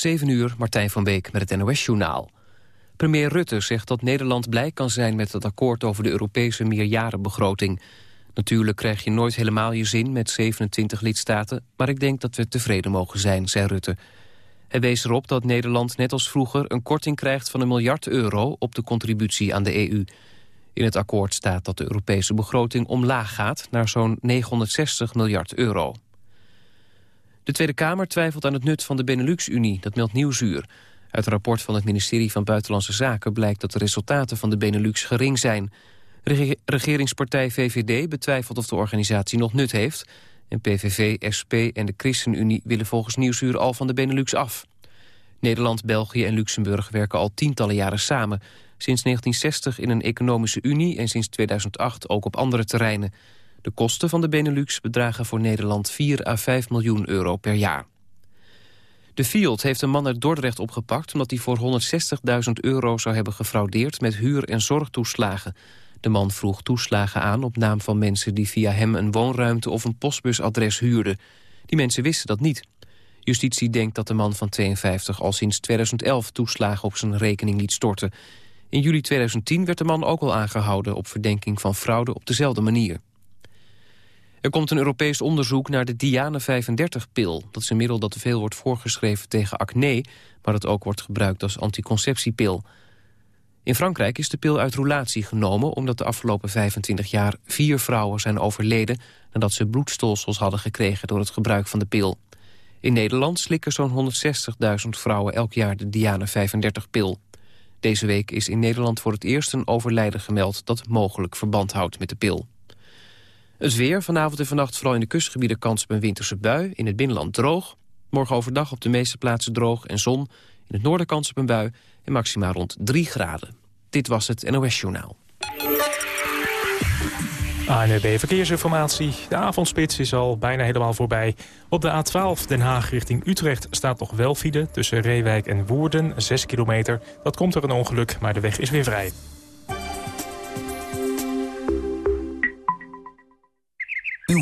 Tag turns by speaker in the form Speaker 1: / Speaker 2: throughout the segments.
Speaker 1: 7 uur, Martijn van Beek met het NOS-journaal. Premier Rutte zegt dat Nederland blij kan zijn met het akkoord over de Europese meerjarenbegroting. Natuurlijk krijg je nooit helemaal je zin met 27 lidstaten, maar ik denk dat we tevreden mogen zijn, zei Rutte. Hij wees erop dat Nederland net als vroeger een korting krijgt van een miljard euro op de contributie aan de EU. In het akkoord staat dat de Europese begroting omlaag gaat naar zo'n 960 miljard euro. De Tweede Kamer twijfelt aan het nut van de Benelux-Unie, dat meldt Nieuwsuur. Uit een rapport van het ministerie van Buitenlandse Zaken blijkt dat de resultaten van de Benelux gering zijn. regeringspartij VVD betwijfelt of de organisatie nog nut heeft. En PVV, SP en de ChristenUnie willen volgens Nieuwsuur al van de Benelux af. Nederland, België en Luxemburg werken al tientallen jaren samen. Sinds 1960 in een economische unie en sinds 2008 ook op andere terreinen. De kosten van de Benelux bedragen voor Nederland 4 à 5 miljoen euro per jaar. De Field heeft een man uit Dordrecht opgepakt... omdat hij voor 160.000 euro zou hebben gefraudeerd met huur- en zorgtoeslagen. De man vroeg toeslagen aan op naam van mensen... die via hem een woonruimte of een postbusadres huurden. Die mensen wisten dat niet. Justitie denkt dat de man van 52 al sinds 2011 toeslagen op zijn rekening liet storten. In juli 2010 werd de man ook al aangehouden op verdenking van fraude op dezelfde manier. Er komt een Europees onderzoek naar de Diane 35-pil. Dat is een middel dat veel wordt voorgeschreven tegen acne... maar dat ook wordt gebruikt als anticonceptiepil. In Frankrijk is de pil uit roulatie genomen... omdat de afgelopen 25 jaar vier vrouwen zijn overleden... nadat ze bloedstolsels hadden gekregen door het gebruik van de pil. In Nederland slikken zo'n 160.000 vrouwen elk jaar de Diane 35-pil. Deze week is in Nederland voor het eerst een overlijden gemeld... dat mogelijk verband houdt met de pil. Het weer, vanavond en vannacht vooral in de kustgebieden kans op een winterse bui. In het binnenland droog. Morgen overdag op de meeste plaatsen droog en zon. In het noorden kans op een bui en maximaal rond 3 graden. Dit was het NOS Journaal.
Speaker 2: ANUB Verkeersinformatie. De avondspits is al bijna helemaal voorbij. Op de A12 Den Haag richting Utrecht staat nog wel file... tussen Reewijk en Woerden, 6 kilometer. Dat komt er een ongeluk, maar de weg is weer vrij.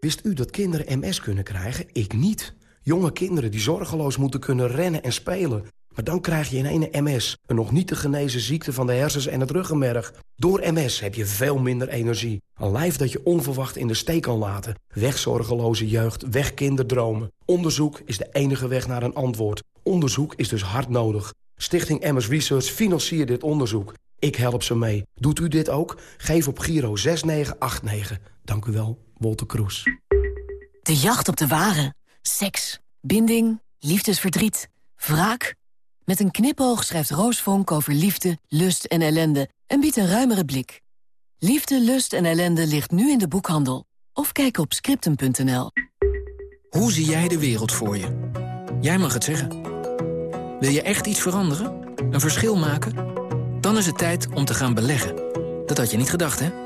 Speaker 3: Wist u dat kinderen MS kunnen krijgen? Ik niet. Jonge kinderen die zorgeloos moeten kunnen rennen en spelen. Maar dan krijg je in MS, een nog niet te genezen ziekte van de hersens en het ruggenmerg. Door MS heb je veel minder energie. Een lijf dat je onverwacht in de steek kan laten. Weg zorgeloze jeugd, weg kinderdromen. Onderzoek is de enige weg naar een antwoord. Onderzoek is dus hard nodig. Stichting MS Research financiert dit onderzoek. Ik help ze mee. Doet u dit ook? Geef op Giro 6989. Dank u wel, Wolter Kroes.
Speaker 4: De jacht op de ware. Seks, binding, liefdesverdriet, wraak. Met een knipoog schrijft Roos Vonk over liefde, lust en ellende... en biedt een ruimere blik. Liefde, lust en ellende ligt nu in de boekhandel. Of kijk op scriptum.nl.
Speaker 5: Hoe zie jij de wereld voor je? Jij mag het zeggen. Wil je echt iets veranderen? Een verschil maken? Dan is het tijd om te gaan beleggen. Dat had je niet gedacht, hè?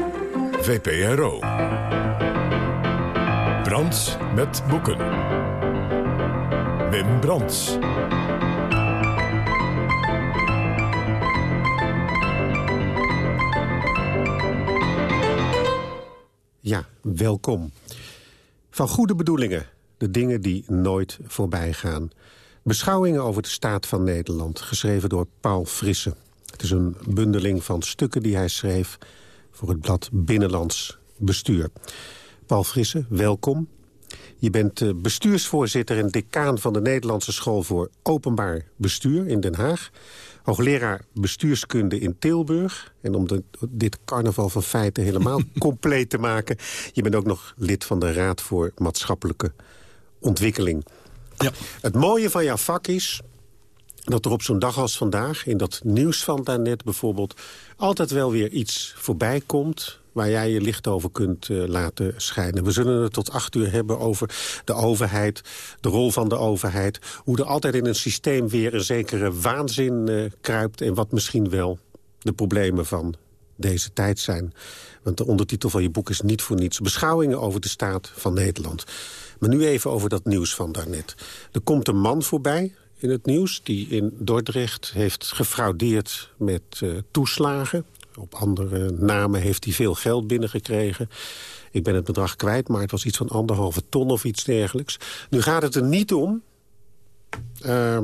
Speaker 6: VPRO. Brands met boeken. Wim Brands.
Speaker 7: Ja, welkom. Van goede bedoelingen, de dingen die nooit voorbij gaan. Beschouwingen over de staat van Nederland, geschreven door Paul Frisse. Het is een bundeling van stukken die hij schreef voor het blad Binnenlands Bestuur. Paul Frisse, welkom. Je bent eh, bestuursvoorzitter en decaan van de Nederlandse School voor Openbaar Bestuur in Den Haag. Hoogleraar bestuurskunde in Tilburg. En om de, dit carnaval van feiten helemaal compleet te maken... je bent ook nog lid van de Raad voor Maatschappelijke Ontwikkeling. Ja. Het mooie van jouw vak is dat er op zo'n dag als vandaag... in dat nieuws van daarnet bijvoorbeeld... altijd wel weer iets voorbij komt waar jij je licht over kunt uh, laten schijnen. We zullen het tot acht uur hebben over de overheid, de rol van de overheid... hoe er altijd in een systeem weer een zekere waanzin uh, kruipt... en wat misschien wel de problemen van deze tijd zijn. Want de ondertitel van je boek is niet voor niets. Beschouwingen over de staat van Nederland. Maar nu even over dat nieuws van daarnet. Er komt een man voorbij in het nieuws die in Dordrecht heeft gefraudeerd met uh, toeslagen. Op andere namen heeft hij veel geld binnengekregen. Ik ben het bedrag kwijt, maar het was iets van anderhalve ton of iets dergelijks. Nu gaat het er niet om uh,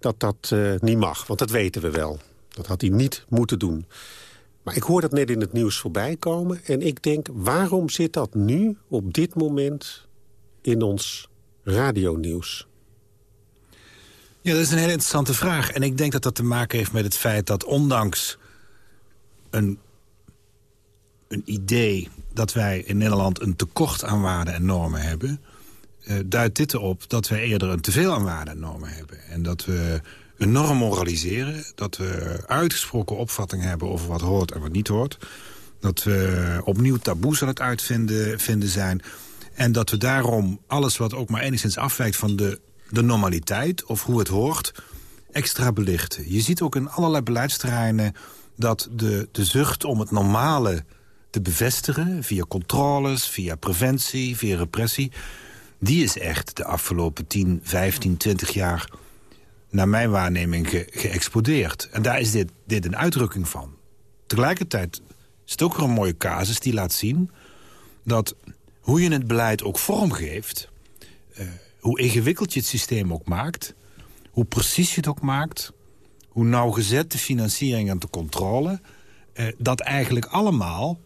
Speaker 7: dat dat uh, niet mag, want dat weten we wel. Dat had hij niet moeten doen. Maar ik hoor dat net in het nieuws voorbij komen. En ik denk, waarom zit dat nu, op dit moment, in ons radionieuws?
Speaker 8: Ja, dat is een hele interessante vraag. En ik denk dat dat te maken heeft met het feit dat ondanks een, een idee dat wij in Nederland een tekort aan waarden en normen hebben... Uh, duidt dit erop dat wij eerder een teveel aan waarden en normen hebben. En dat we enorm moraliseren. Dat we uitgesproken opvatting hebben over wat hoort en wat niet hoort. Dat we opnieuw taboes aan het uitvinden vinden zijn. En dat we daarom alles wat ook maar enigszins afwijkt van de, de normaliteit... of hoe het hoort, extra belichten. Je ziet ook in allerlei beleidsterreinen dat de, de zucht om het normale te bevestigen... via controles, via preventie, via repressie... die is echt de afgelopen 10, 15, 20 jaar... naar mijn waarneming ge geëxplodeerd. En daar is dit, dit een uitdrukking van. Tegelijkertijd is het ook een mooie casus die laat zien... dat hoe je het beleid ook vormgeeft... Uh, hoe ingewikkeld je het systeem ook maakt... hoe precies je het ook maakt hoe nauwgezet de financiering en de controle... Eh, dat eigenlijk allemaal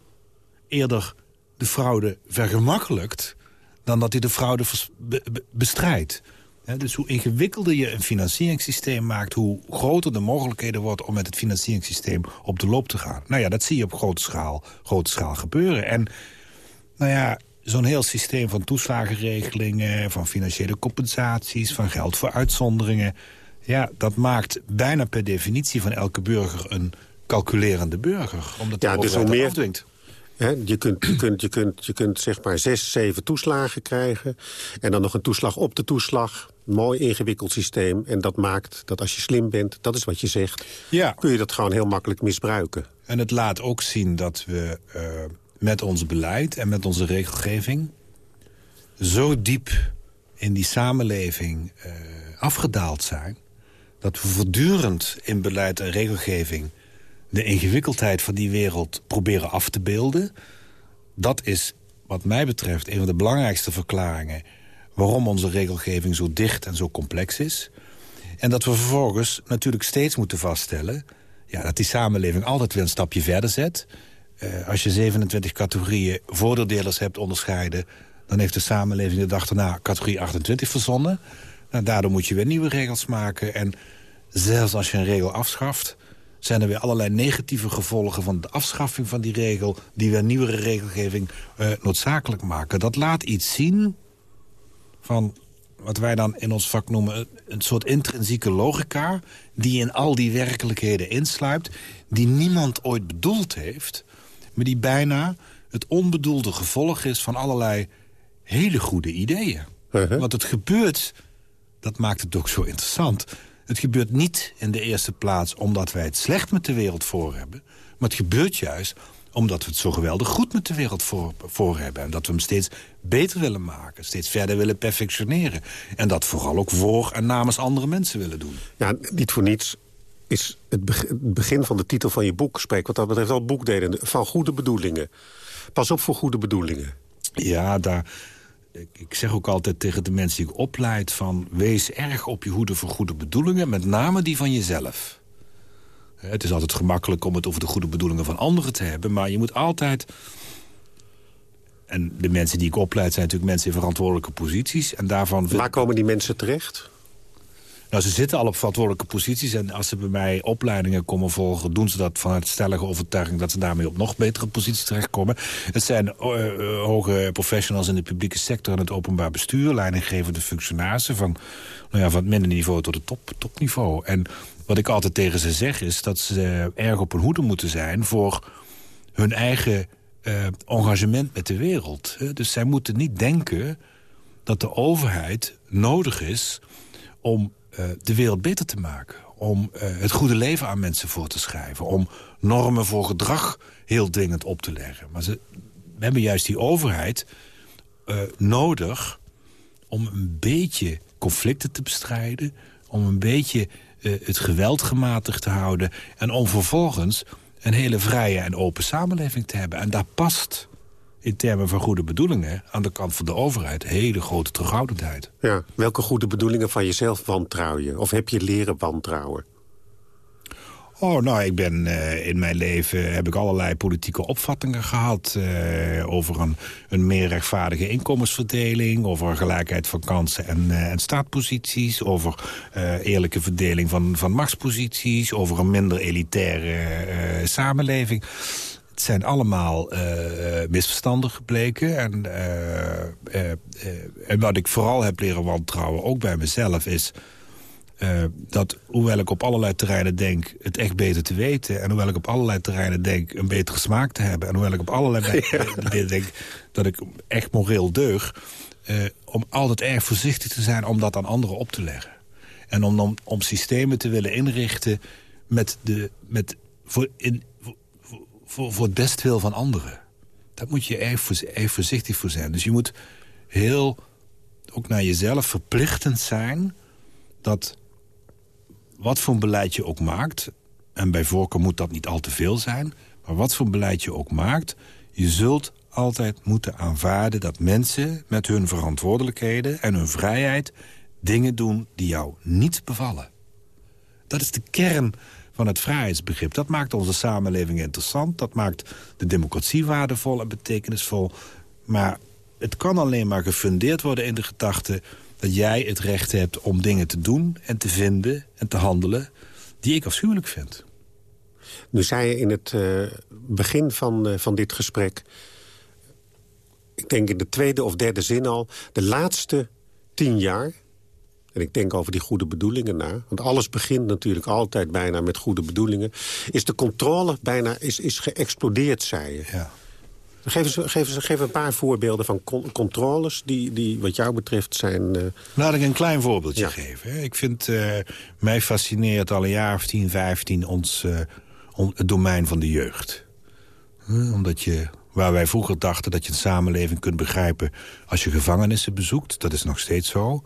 Speaker 8: eerder de fraude vergemakkelijkt... dan dat hij de fraude bestrijdt. dus hoe ingewikkelder je een financieringssysteem maakt... hoe groter de mogelijkheden wordt om met het financieringssysteem op de loop te gaan. Nou ja, dat zie je op grote schaal, grote schaal gebeuren. En nou ja, zo'n heel systeem van toeslagenregelingen... van financiële compensaties, van geld voor uitzonderingen... Ja, dat maakt bijna per definitie van elke burger een calculerende burger. Omdat
Speaker 7: ja, dus hoe meer afdwingt. je, kunt, je, kunt, je, kunt, je kunt zeg maar zes, zeven toeslagen krijgen. En dan nog een toeslag op de toeslag. Mooi ingewikkeld systeem. En dat maakt dat als je slim bent, dat is wat je zegt... Ja. kun je dat gewoon heel makkelijk misbruiken.
Speaker 8: En het laat ook zien dat we uh, met ons beleid en met onze regelgeving... zo diep in die samenleving uh, afgedaald zijn dat we voortdurend in beleid en regelgeving... de ingewikkeldheid van die wereld proberen af te beelden. Dat is wat mij betreft een van de belangrijkste verklaringen... waarom onze regelgeving zo dicht en zo complex is. En dat we vervolgens natuurlijk steeds moeten vaststellen... Ja, dat die samenleving altijd weer een stapje verder zet. Uh, als je 27 categorieën voordeeldelers hebt onderscheiden... dan heeft de samenleving de dag daarna categorie 28 verzonnen... Nou, daardoor moet je weer nieuwe regels maken. En zelfs als je een regel afschaft... zijn er weer allerlei negatieve gevolgen van de afschaffing van die regel... die weer nieuwere regelgeving uh, noodzakelijk maken. Dat laat iets zien van wat wij dan in ons vak noemen... een soort intrinsieke logica... die in al die werkelijkheden insluipt... die niemand ooit bedoeld heeft... maar die bijna het onbedoelde gevolg is van allerlei hele goede ideeën. Uh -huh. Want het gebeurt dat maakt het ook zo interessant. Het gebeurt niet in de eerste plaats omdat wij het slecht met de wereld voor hebben. Maar het gebeurt juist omdat we het zo geweldig goed met de wereld voor, voor hebben. En dat we hem steeds beter willen maken. Steeds verder willen perfectioneren. En dat vooral ook voor en namens andere mensen willen doen.
Speaker 7: Ja, niet voor niets is het begin van de titel van je boek... spreek wat dat betreft al boekdelen van goede bedoelingen. Pas op voor goede bedoelingen.
Speaker 8: Ja, daar ik zeg ook altijd tegen de mensen die ik opleid... van wees erg op je hoede voor goede bedoelingen, met name die van jezelf. Het is altijd gemakkelijk om het over de goede bedoelingen van anderen te hebben... maar je moet altijd en de mensen die ik opleid zijn natuurlijk mensen in verantwoordelijke posities. En daarvan...
Speaker 7: Waar komen die mensen terecht?
Speaker 8: Nou, ze zitten al op verantwoordelijke posities. En als ze bij mij opleidingen komen volgen... doen ze dat vanuit stellige overtuiging... dat ze daarmee op nog betere posities terechtkomen. Het zijn uh, hoge professionals in de publieke sector... en het openbaar bestuur, leidinggevende functionarissen... van, nou ja, van het middenniveau tot het top, topniveau. En wat ik altijd tegen ze zeg is dat ze erg op hun hoede moeten zijn... voor hun eigen uh, engagement met de wereld. Dus zij moeten niet denken dat de overheid nodig is om de wereld beter te maken. Om uh, het goede leven aan mensen voor te schrijven. Om normen voor gedrag heel dringend op te leggen. Maar ze, we hebben juist die overheid uh, nodig om een beetje conflicten te bestrijden. Om een beetje het geweld gematigd te houden. En om vervolgens een hele vrije en open samenleving te hebben. En daar past in termen van goede bedoelingen... aan de kant van de overheid hele grote terughoudendheid.
Speaker 7: Ja, welke goede bedoelingen van jezelf wantrouw je? Of heb je leren wantrouwen?
Speaker 8: Oh, nou, ik ben uh, in mijn leven heb ik allerlei politieke opvattingen gehad... Uh, over een, een meer rechtvaardige inkomensverdeling... over gelijkheid van kansen en, uh, en staatposities... over eerlijke verdeling van, van machtsposities... over een minder elitaire samenleving. Het zijn allemaal misverstanden gebleken. En, en wat ik vooral heb leren wantrouwen, ook bij mezelf, is... Uh, dat hoewel ik op allerlei terreinen denk het echt beter te weten... en hoewel ik op allerlei terreinen denk een betere smaak te hebben... en hoewel ik op allerlei ja. denk dat ik echt moreel deug... Uh, om altijd erg voorzichtig te zijn om dat aan anderen op te leggen. En om, om, om systemen te willen inrichten met de, met, voor, in, voor, voor, het bestwil van anderen. Daar moet je erg voorzichtig voor zijn. Dus je moet heel, ook naar jezelf verplichtend zijn... dat wat voor beleid je ook maakt... en bij voorkeur moet dat niet al te veel zijn... maar wat voor beleid je ook maakt... je zult altijd moeten aanvaarden dat mensen met hun verantwoordelijkheden... en hun vrijheid dingen doen die jou niet bevallen. Dat is de kern van het vrijheidsbegrip. Dat maakt onze samenleving interessant. Dat maakt de democratie waardevol en betekenisvol. Maar het kan alleen maar gefundeerd worden in de gedachte dat jij het recht hebt om dingen te doen en te vinden en te handelen... die ik afschuwelijk vind.
Speaker 7: Nu zei je in het uh, begin van, uh, van dit gesprek... ik denk in de tweede of derde zin al... de laatste tien jaar... en ik denk over die goede bedoelingen na... want alles begint natuurlijk altijd bijna met goede bedoelingen... is de controle bijna is, is geëxplodeerd, zei je.
Speaker 8: Ja.
Speaker 7: Geef, eens, geef, eens, geef een paar voorbeelden van con controles die, die wat jou betreft zijn... Uh...
Speaker 8: Laat ik een klein voorbeeldje ja. geven. Ik vind, uh, mij fascineert al een jaar of 10, 15 ons, uh, om het domein van de jeugd. omdat je, waar wij vroeger dachten dat je een samenleving kunt begrijpen... als je gevangenissen bezoekt, dat is nog steeds zo...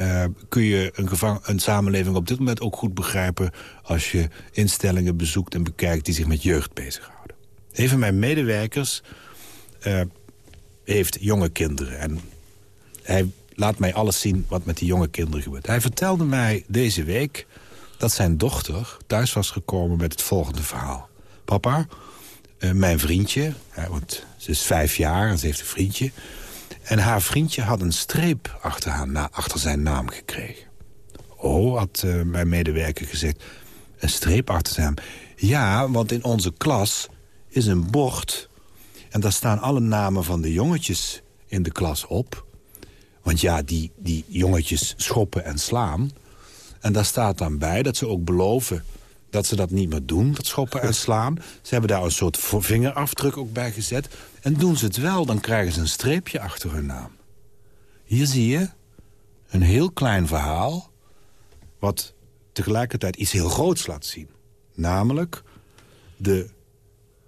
Speaker 8: Uh, kun je een, een samenleving op dit moment ook goed begrijpen... als je instellingen bezoekt en bekijkt die zich met jeugd bezighouden. Een van mijn medewerkers uh, heeft jonge kinderen. En hij laat mij alles zien wat met die jonge kinderen gebeurt. Hij vertelde mij deze week dat zijn dochter thuis was gekomen met het volgende verhaal. Papa, uh, mijn vriendje, want ze is vijf jaar en ze heeft een vriendje... en haar vriendje had een streep achter, haar na achter zijn naam gekregen. Oh, had uh, mijn medewerker gezegd, een streep achter zijn naam. Ja, want in onze klas is een bord. En daar staan alle namen van de jongetjes in de klas op. Want ja, die, die jongetjes schoppen en slaan. En daar staat dan bij dat ze ook beloven dat ze dat niet meer doen, dat schoppen en slaan. Ze hebben daar een soort vingerafdruk ook bij gezet. En doen ze het wel, dan krijgen ze een streepje achter hun naam. Hier zie je een heel klein verhaal... wat tegelijkertijd iets heel groots laat zien. Namelijk de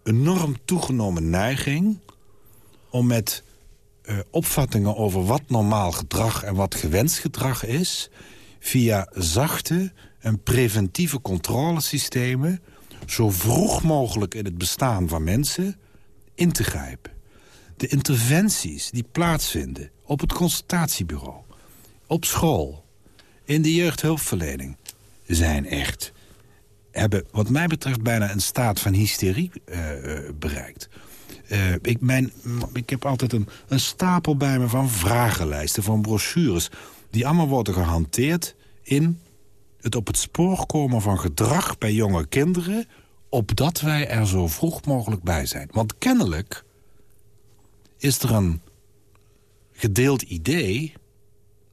Speaker 8: enorm toegenomen neiging... om met uh, opvattingen over wat normaal gedrag en wat gewenst gedrag is... via zachte en preventieve controlesystemen... zo vroeg mogelijk in het bestaan van mensen in te grijpen. De interventies die plaatsvinden op het consultatiebureau, op school... in de jeugdhulpverlening zijn echt hebben wat mij betreft bijna een staat van hysterie uh, bereikt. Uh, ik, mijn, ik heb altijd een, een stapel bij me van vragenlijsten, van brochures... die allemaal worden gehanteerd in het op het spoor komen van gedrag bij jonge kinderen... opdat wij er zo vroeg mogelijk bij zijn. Want kennelijk is er een gedeeld idee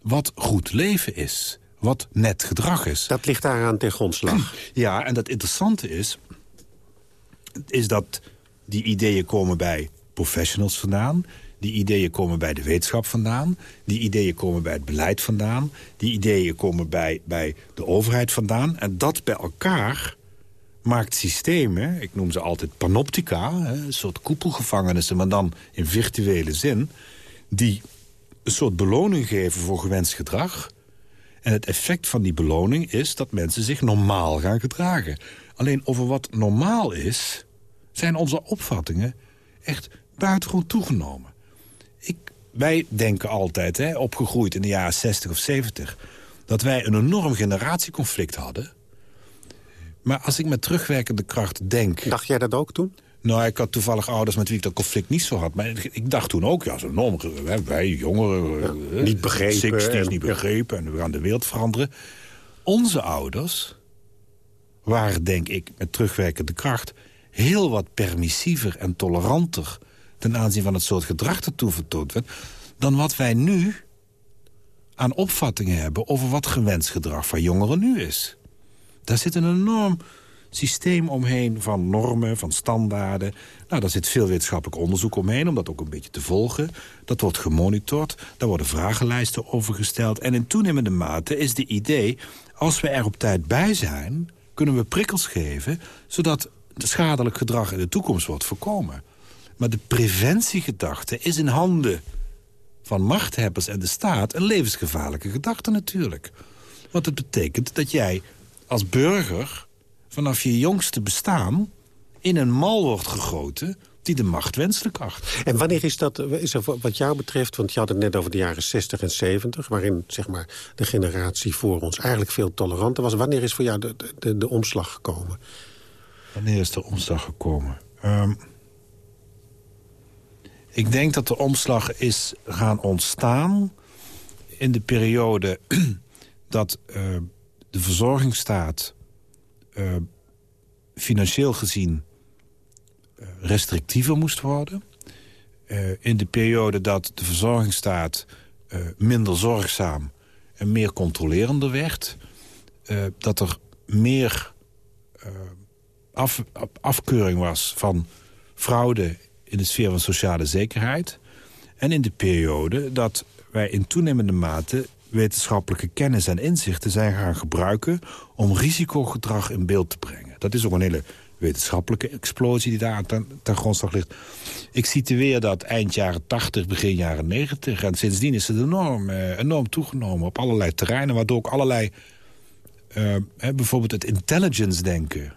Speaker 8: wat goed leven is. Wat net gedrag is.
Speaker 7: Dat ligt daaraan ten grondslag.
Speaker 8: Ja, en dat interessante is... is dat die ideeën komen bij professionals vandaan... Die ideeën komen bij de wetenschap vandaan. Die ideeën komen bij het beleid vandaan. Die ideeën komen bij, bij de overheid vandaan. En dat bij elkaar maakt systemen, ik noem ze altijd panoptica... een soort koepelgevangenissen, maar dan in virtuele zin... die een soort beloning geven voor gewenst gedrag. En het effect van die beloning is dat mensen zich normaal gaan gedragen. Alleen over wat normaal is, zijn onze opvattingen echt buitengewoon toegenomen. Wij denken altijd, hè, opgegroeid in de jaren 60 of 70... dat wij een enorm generatieconflict hadden. Maar als ik met terugwerkende kracht denk...
Speaker 7: Dacht jij dat ook toen?
Speaker 8: Nou, ik had toevallig ouders met wie ik dat conflict niet zo had. Maar ik dacht toen ook, ja, zo enorm, wij jongeren...
Speaker 7: Ja, niet begrepen.
Speaker 8: 60's, en, niet begrepen en we gaan de wereld veranderen. Onze ouders waren, denk ik, met terugwerkende kracht... heel wat permissiever en toleranter ten aanzien van het soort gedrag dat toen vertoond werd... dan wat wij nu aan opvattingen hebben over wat gewenst gedrag van jongeren nu is. Daar zit een enorm systeem omheen van normen, van standaarden. Nou, daar zit veel wetenschappelijk onderzoek omheen om dat ook een beetje te volgen. Dat wordt gemonitord, daar worden vragenlijsten over gesteld. En in toenemende mate is de idee... als we er op tijd bij zijn, kunnen we prikkels geven... zodat schadelijk gedrag in de toekomst wordt voorkomen. Maar de preventiegedachte is in handen van machthebbers en de staat... een levensgevaarlijke gedachte natuurlijk. Want het betekent dat jij als burger vanaf je jongste bestaan... in een mal wordt gegoten die de macht wenselijk acht.
Speaker 7: En wanneer is dat, is er wat jou betreft... want je had het net over de jaren 60 en 70... waarin zeg maar, de generatie voor ons eigenlijk veel toleranter was. Wanneer is voor jou de, de, de omslag gekomen?
Speaker 8: Wanneer is de omslag gekomen? Um, ik denk dat de omslag is gaan ontstaan in de periode dat uh, de verzorgingsstaat uh, financieel gezien uh, restrictiever moest worden. in de periode dat de verzorgingsstaat minder zorgzaam en meer controlerender werd. dat er meer af, afkeuring was van fraude in de sfeer van sociale zekerheid. En in de periode dat wij in toenemende mate wetenschappelijke kennis en inzichten zijn gaan gebruiken... om risicogedrag in beeld te brengen. Dat is ook een hele wetenschappelijke explosie die daar ten, ten grondslag ligt. Ik situeer dat eind jaren 80, begin jaren 90. En sindsdien is het enorm, eh, enorm toegenomen op allerlei terreinen... waardoor ook allerlei, uh, bijvoorbeeld het intelligence-denken...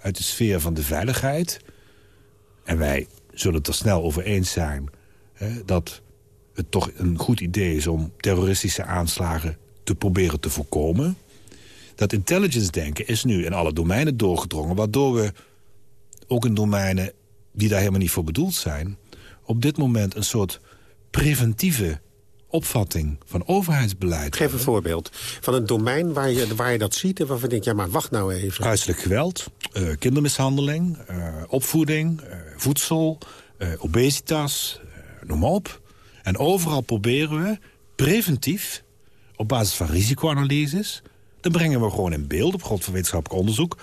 Speaker 8: uit de sfeer van de veiligheid... en wij zullen het er snel over eens zijn... Hè, dat het toch een goed idee is om terroristische aanslagen te proberen te voorkomen. Dat intelligence-denken is nu in alle domeinen doorgedrongen... waardoor we ook in domeinen die daar helemaal niet voor bedoeld zijn... op dit moment een soort preventieve opvatting van overheidsbeleid.
Speaker 7: Geef een voorbeeld van een domein waar je, waar je dat ziet... en waarvan je denkt, ja, maar wacht nou even.
Speaker 8: Huiselijk geweld, uh, kindermishandeling, uh, opvoeding, uh, voedsel, obesitas, noem maar op. En overal proberen we preventief, op basis van risicoanalyses... dan brengen we gewoon in beeld, op grond van wetenschappelijk onderzoek...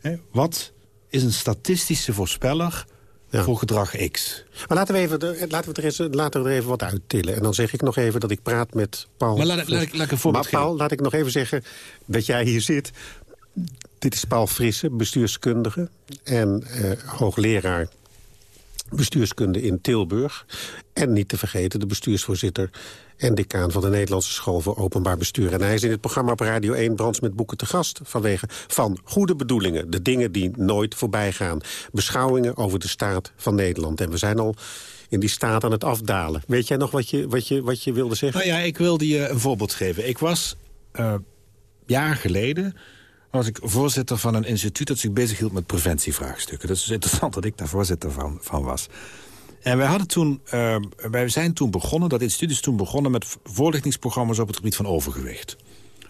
Speaker 8: Hè, wat is een statistische voorspeller voor gedrag X.
Speaker 7: Maar laten we, even, laten, we er eens, laten we er even wat uittillen. En dan zeg ik nog even dat ik praat met Paul...
Speaker 8: Maar laat, laat, ik, laat ik een voorbeeld
Speaker 7: maar Paul, laat ik nog even zeggen dat jij hier zit. Dit is Paul Frisse, bestuurskundige en eh, hoogleraar bestuurskunde in Tilburg. En niet te vergeten de bestuursvoorzitter en decaan van de Nederlandse School voor Openbaar Bestuur. En hij is in het programma op Radio 1 Brands met Boeken te gast... vanwege van goede bedoelingen, de dingen die nooit voorbij gaan. Beschouwingen over de staat van Nederland. En we zijn al in die staat aan het afdalen. Weet jij nog wat je, wat je, wat je wilde zeggen?
Speaker 8: Nou ja, ik wilde je een voorbeeld geven. Ik was uh, jaren geleden was ik voorzitter van een instituut dat zich bezighield met preventievraagstukken. Dat is interessant dat ik daar voorzitter van, van was. En wij, hadden toen, uh, wij zijn toen begonnen, dat instituut is toen begonnen... met voorlichtingsprogramma's op het gebied van overgewicht.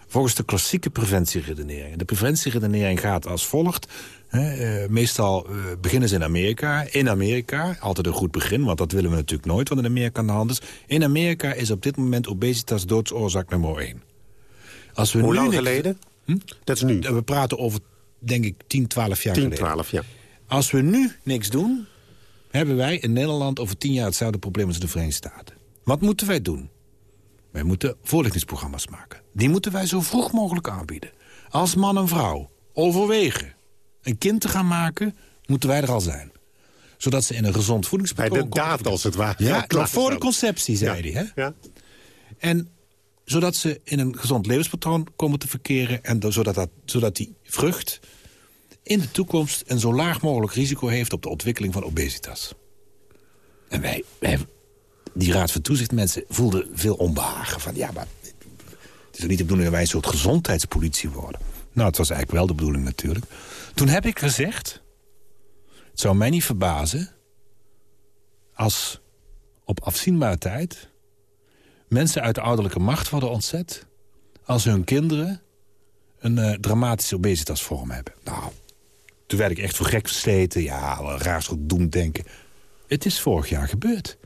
Speaker 8: Volgens de klassieke preventieredenering. De preventieredenering gaat als volgt. Hè, uh, meestal uh, beginnen ze in Amerika. In Amerika, altijd een goed begin, want dat willen we natuurlijk nooit... wat in Amerika aan de hand is. In Amerika is op dit moment obesitas doodsoorzaak nummer 1.
Speaker 7: Als we Hoe nu lang geleden? Hm? Dat is nu.
Speaker 8: We praten over, denk ik, 10, 12 jaar
Speaker 7: 10,
Speaker 8: geleden.
Speaker 7: 12, ja.
Speaker 8: Als we nu niks doen, hebben wij in Nederland over 10 jaar hetzelfde probleem als de Verenigde Staten. Wat moeten wij doen? Wij moeten voorlichtingsprogramma's maken. Die moeten wij zo vroeg mogelijk aanbieden. Als man en vrouw overwegen een kind te gaan maken, moeten wij er al zijn. Zodat ze in een gezond voedingspatroon...
Speaker 7: Bij de daad als het ware.
Speaker 8: Ja, nog voor de conceptie, zei hij. Hè? Ja. En zodat ze in een gezond levenspatroon komen te verkeren... en zodat, dat, zodat die vrucht in de toekomst een zo laag mogelijk risico heeft... op de ontwikkeling van obesitas. En wij, wij die raad van toezicht mensen voelden veel onbehagen. Van ja, maar het is niet de bedoeling dat wij een soort gezondheidspolitie worden? Nou, het was eigenlijk wel de bedoeling natuurlijk. Toen heb ik gezegd... het zou mij niet verbazen... als op afzienbare tijd... mensen uit de ouderlijke macht worden ontzet... als hun kinderen een uh, dramatische obesitasvorm hebben. Nou, toen werd ik echt voor gek versleten. Ja, raar soort doemdenken. Het is vorig jaar gebeurd.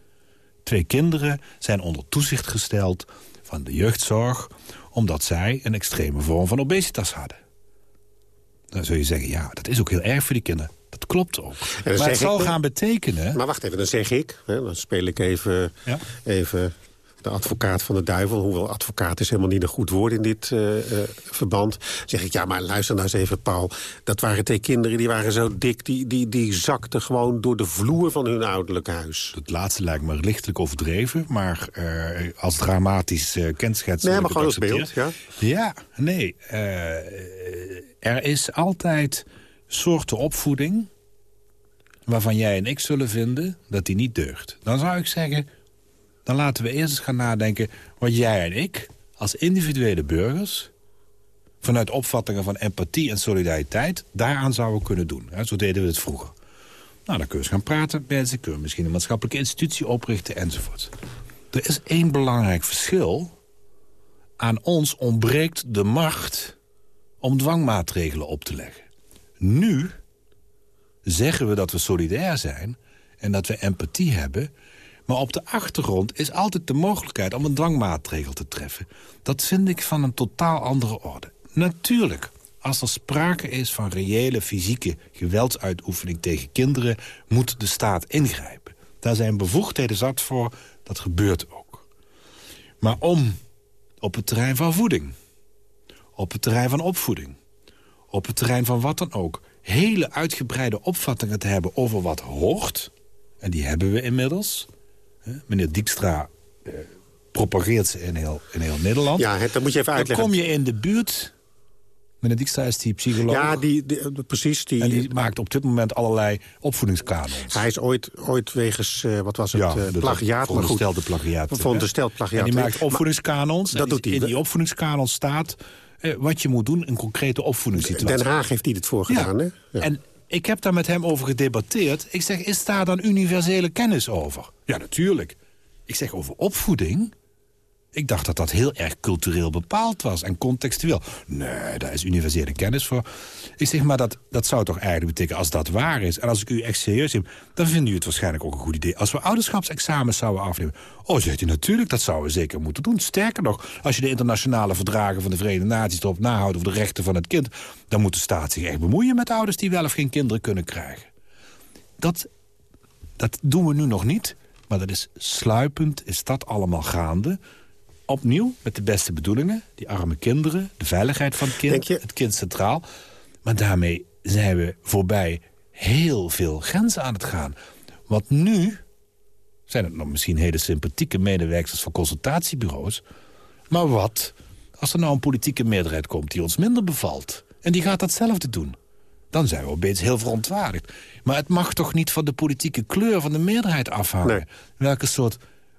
Speaker 8: Twee kinderen zijn onder toezicht gesteld van de jeugdzorg... omdat zij een extreme vorm van obesitas hadden. Dan zul je zeggen, ja, dat is ook heel erg voor die kinderen. Dat klopt ook. Maar het zal gaan betekenen...
Speaker 7: Maar wacht even, dan zeg ik, hè, dan speel ik even, ja? even de advocaat van de duivel... hoewel advocaat is helemaal niet een goed woord in dit uh, uh, verband... zeg ik, ja, maar luister nou eens even, Paul. Dat waren twee kinderen, die waren zo dik... die, die, die zakten gewoon door de vloer van hun ouderlijk huis.
Speaker 8: Het laatste lijkt me lichtelijk overdreven... maar uh, als dramatisch kenschets...
Speaker 7: Nee, maar gewoon als beeld, ja?
Speaker 8: Ja, nee. er is altijd soorten opvoeding waarvan jij en ik zullen vinden dat die niet deugt. Dan zou ik zeggen, dan laten we eerst eens gaan nadenken... wat jij en ik als individuele burgers... vanuit opvattingen van empathie en solidariteit... daaraan zouden kunnen doen. Zo deden we het vroeger. Nou, dan kun je eens gaan praten met mensen... kunnen we misschien een maatschappelijke institutie oprichten enzovoort. Er is één belangrijk verschil. Aan ons ontbreekt de macht om dwangmaatregelen op te leggen. Nu zeggen we dat we solidair zijn en dat we empathie hebben... Maar op de achtergrond is altijd de mogelijkheid om een dwangmaatregel te treffen. Dat vind ik van een totaal andere orde. Natuurlijk, als er sprake is van reële fysieke geweldsuitoefening tegen kinderen... moet de staat ingrijpen. Daar zijn bevoegdheden zat voor, dat gebeurt ook. Maar om op het terrein van voeding, op het terrein van opvoeding... op het terrein van wat dan ook... hele uitgebreide opvattingen te hebben over wat hoort... en die hebben we inmiddels... Meneer Dijkstra eh, propageert ze in heel, in heel Nederland.
Speaker 7: Ja, dat moet je even uitleggen.
Speaker 8: Dan kom je in de buurt... Meneer Dijkstra is die psycholoog.
Speaker 7: Ja, die, die, precies. Die,
Speaker 8: en die maakt op dit moment allerlei opvoedingskanons.
Speaker 7: Hij is ooit, ooit wegens, uh, wat was het, ja, uh, plagiaat.
Speaker 8: Voor stelde plagiaat.
Speaker 7: Vond de stelt plagiaat.
Speaker 8: En die maakt opvoedingskanons. Dat doet hij. In die opvoedingskanons staat wat je moet doen in concrete opvoedingssituaties.
Speaker 7: Den Haag heeft hij het voor gedaan,
Speaker 8: ja.
Speaker 7: hè? Ja.
Speaker 8: En ik heb daar met hem over gedebatteerd. Ik zeg, is daar dan universele kennis over? Ja, natuurlijk. Ik zeg over opvoeding. Ik dacht dat dat heel erg cultureel bepaald was en contextueel. Nee, daar is universele kennis voor. Ik zeg, maar dat, dat zou toch eigenlijk betekenen als dat waar is... en als ik u echt serieus neem, dan vindt u het waarschijnlijk ook een goed idee... als we ouderschapsexamens zouden afnemen. Oh, zegt u, natuurlijk, dat zouden we zeker moeten doen. Sterker nog, als je de internationale verdragen van de Verenigde Naties... erop nahoudt over de rechten van het kind... dan moet de staat zich echt bemoeien met ouders die wel of geen kinderen kunnen krijgen. Dat, dat doen we nu nog niet, maar dat is sluipend, is dat allemaal gaande opnieuw met de beste bedoelingen. Die arme kinderen, de veiligheid van het kind, het kind centraal. Maar daarmee zijn we voorbij heel veel grenzen aan het gaan. Want nu zijn het nog misschien hele sympathieke medewerkers van consultatiebureaus. Maar wat als er nou een politieke meerderheid komt die ons minder bevalt... en die gaat datzelfde doen? Dan zijn we opeens heel verontwaardigd. Maar het mag toch niet van de politieke kleur van de meerderheid afhangen? Welke soort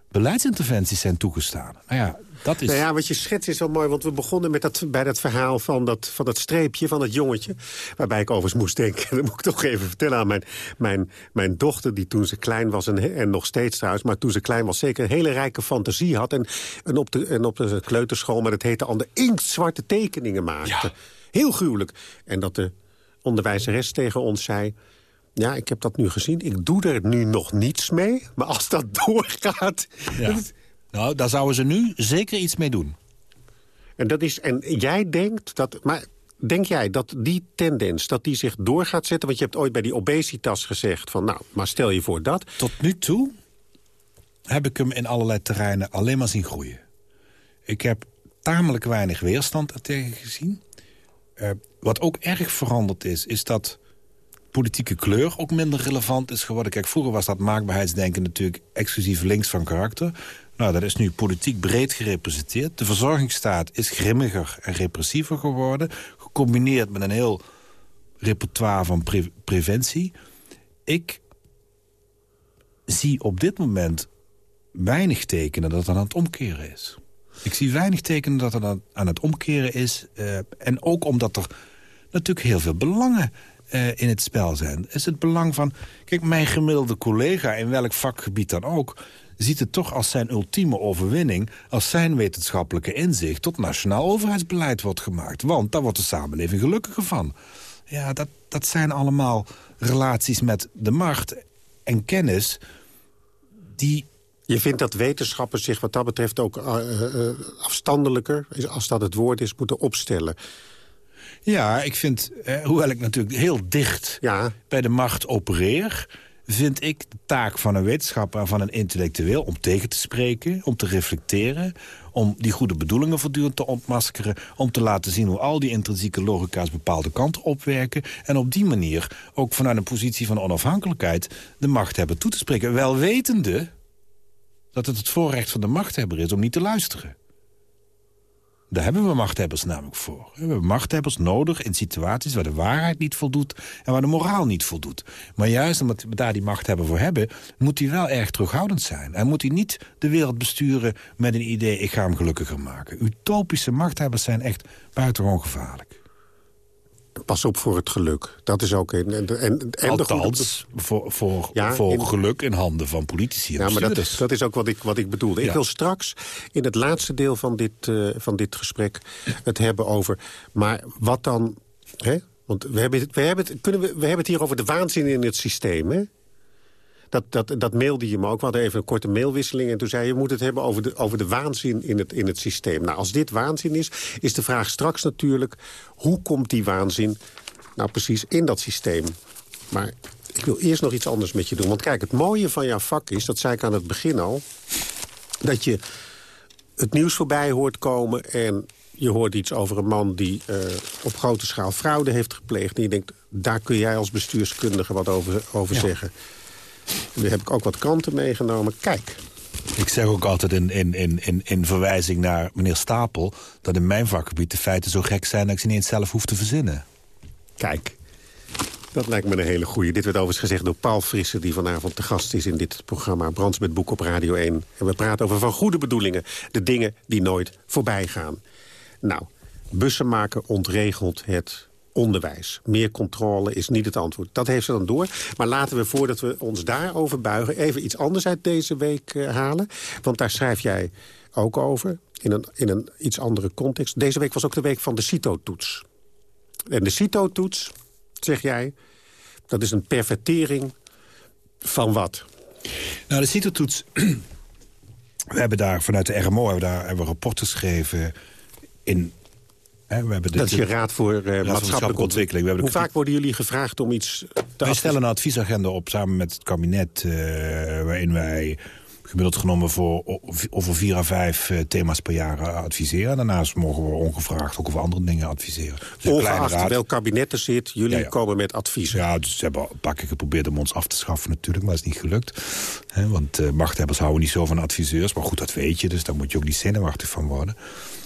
Speaker 8: beleidsinterventies zijn toegestaan. Nou ja, dat is...
Speaker 7: Nou ja, wat je schetst is wel mooi, want we begonnen met dat, bij dat verhaal van dat, van dat streepje, van dat jongetje. Waarbij ik overigens moest denken, dat moet ik toch even vertellen aan mijn, mijn, mijn dochter... die toen ze klein was, en, en nog steeds trouwens, maar toen ze klein was... zeker een hele rijke fantasie had. En, en, op, de, en op de kleuterschool, maar dat heette al de inktzwarte tekeningen maakte. Heel gruwelijk. En dat de onderwijzeres tegen ons zei... Ja, ik heb dat nu gezien. Ik doe er nu nog niets mee. Maar als dat doorgaat...
Speaker 8: Ja. Nou, daar zouden ze nu zeker iets mee doen.
Speaker 7: En, dat is, en jij denkt dat... Maar denk jij dat die tendens, dat die zich door gaat zetten? Want je hebt ooit bij die obesitas gezegd van... nou, maar stel je voor dat...
Speaker 8: Tot nu toe heb ik hem in allerlei terreinen alleen maar zien groeien. Ik heb tamelijk weinig weerstand tegen gezien. Uh, wat ook erg veranderd is, is dat politieke kleur ook minder relevant is geworden. Kijk, vroeger was dat maakbaarheidsdenken natuurlijk exclusief links van karakter. Nou, dat is nu politiek breed gerepresenteerd. De verzorgingsstaat is grimmiger en repressiever geworden. Gecombineerd met een heel repertoire van preventie. Ik zie op dit moment weinig tekenen dat het aan het omkeren is. Ik zie weinig tekenen dat het aan het omkeren is. Uh, en ook omdat er natuurlijk heel veel belangen uh, in het spel zijn. Is het belang van... Kijk, mijn gemiddelde collega, in welk vakgebied dan ook ziet het toch als zijn ultieme overwinning... als zijn wetenschappelijke inzicht tot nationaal overheidsbeleid wordt gemaakt. Want daar wordt de samenleving gelukkiger van. Ja, dat, dat zijn allemaal relaties met de macht en kennis... die
Speaker 7: je vindt dat wetenschappers zich wat dat betreft ook uh, uh, afstandelijker... als dat het woord is, moeten opstellen.
Speaker 8: Ja, ik vind, eh, hoewel ik natuurlijk heel dicht ja. bij de macht opereer vind ik de taak van een wetenschapper en van een intellectueel... om tegen te spreken, om te reflecteren... om die goede bedoelingen voortdurend te ontmaskeren... om te laten zien hoe al die intrinsieke logica's bepaalde kanten opwerken... en op die manier ook vanuit een positie van onafhankelijkheid... de macht hebben toe te spreken. Wel wetende dat het het voorrecht van de machthebber is om niet te luisteren. Daar hebben we machthebbers namelijk voor. We hebben machthebbers nodig in situaties waar de waarheid niet voldoet... en waar de moraal niet voldoet. Maar juist omdat we daar die machthebber voor hebben... moet hij wel erg terughoudend zijn. En moet hij niet de wereld besturen met een idee... ik ga hem gelukkiger maken. Utopische machthebbers zijn echt buitengewoon gevaarlijk
Speaker 7: pas op voor het geluk. Dat is ook... En, en,
Speaker 8: en Althans, voor, voor, voor geluk in handen van politici.
Speaker 7: Ja, maar dat is, dat is ook wat ik, wat ik bedoelde. Ik wil straks in het laatste deel van dit, uh, van dit gesprek het hebben over... maar wat dan... Hè? Want we hebben, we, hebben het, kunnen we, we hebben het hier over de waanzin in het systeem. Hè? Dat, dat, dat mailde je me ook. We hadden even een korte mailwisseling. En toen zei je, je moet het hebben over de, over de waanzin in het, in het systeem. Nou, als dit waanzin is, is de vraag straks natuurlijk... hoe komt die waanzin nou precies in dat systeem? Maar ik wil eerst nog iets anders met je doen. Want kijk, het mooie van jouw vak is, dat zei ik aan het begin al... dat je het nieuws voorbij hoort komen... en je hoort iets over een man die uh, op grote schaal fraude heeft gepleegd... en je denkt, daar kun jij als bestuurskundige wat over, over zeggen. Nu heb ik ook wat kranten meegenomen. Kijk.
Speaker 8: Ik zeg ook altijd in, in, in, in verwijzing naar meneer Stapel... dat in mijn vakgebied de feiten zo gek zijn... dat ik ze niet eens zelf hoef te verzinnen.
Speaker 7: Kijk, dat lijkt me een hele goeie. Dit werd overigens gezegd door Paul Frisse... die vanavond te gast is in dit programma Brands met Boek op Radio 1. En we praten over van goede bedoelingen. De dingen die nooit voorbij gaan. Nou, bussen maken ontregelt het onderwijs. Meer controle is niet het antwoord. Dat heeft ze dan door. Maar laten we, voordat we ons daarover buigen... even iets anders uit deze week uh, halen. Want daar schrijf jij ook over, in een, in een iets andere context. Deze week was ook de week van de CITO-toets. En de CITO-toets, zeg jij, dat is een pervertering van wat?
Speaker 8: Nou, de CITO-toets... we hebben daar vanuit de RMO hebben, daar, hebben we rapporten geschreven... in
Speaker 7: we hebben dat is je Raad voor uh, Maatschappelijke Ontwikkeling. We Hoe vaak worden jullie gevraagd om iets
Speaker 8: te Wij stellen een adviesagenda op samen met het kabinet... Uh, waarin wij gemiddeld genomen voor over vier à vijf uh, thema's per jaar adviseren. Daarnaast mogen we ongevraagd ook over andere dingen adviseren.
Speaker 7: Dus Ongeacht welk kabinet er zit, jullie komen met adviezen.
Speaker 8: Ja, dus ze hebben een paar keer geprobeerd om ons af te schaffen natuurlijk, maar dat is niet gelukt. He, want machthebbers houden niet zo van adviseurs. Maar goed, dat weet je, dus daar moet je ook niet zenuwachtig van worden.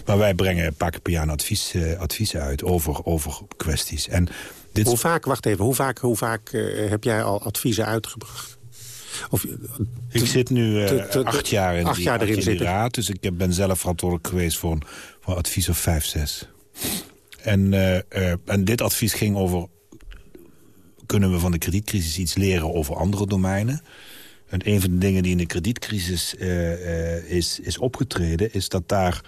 Speaker 8: Maar wij brengen een paar keer per jaar advies, uh, adviezen uit over, over kwesties. En
Speaker 7: dit... Hoe vaak, wacht even, hoe vaak, hoe vaak uh, heb jij al adviezen uitgebracht? Of,
Speaker 8: ik zit nu acht jaar in
Speaker 7: acht
Speaker 8: die,
Speaker 7: jaar erin zitten.
Speaker 8: raad. Dus ik ben zelf verantwoordelijk geweest voor een, voor advies of vijf, zes. En, eh, eh, en dit advies ging over... kunnen we van de kredietcrisis iets leren over andere domeinen? En een van de dingen die in de kredietcrisis eh, eh, is, is opgetreden... is dat daar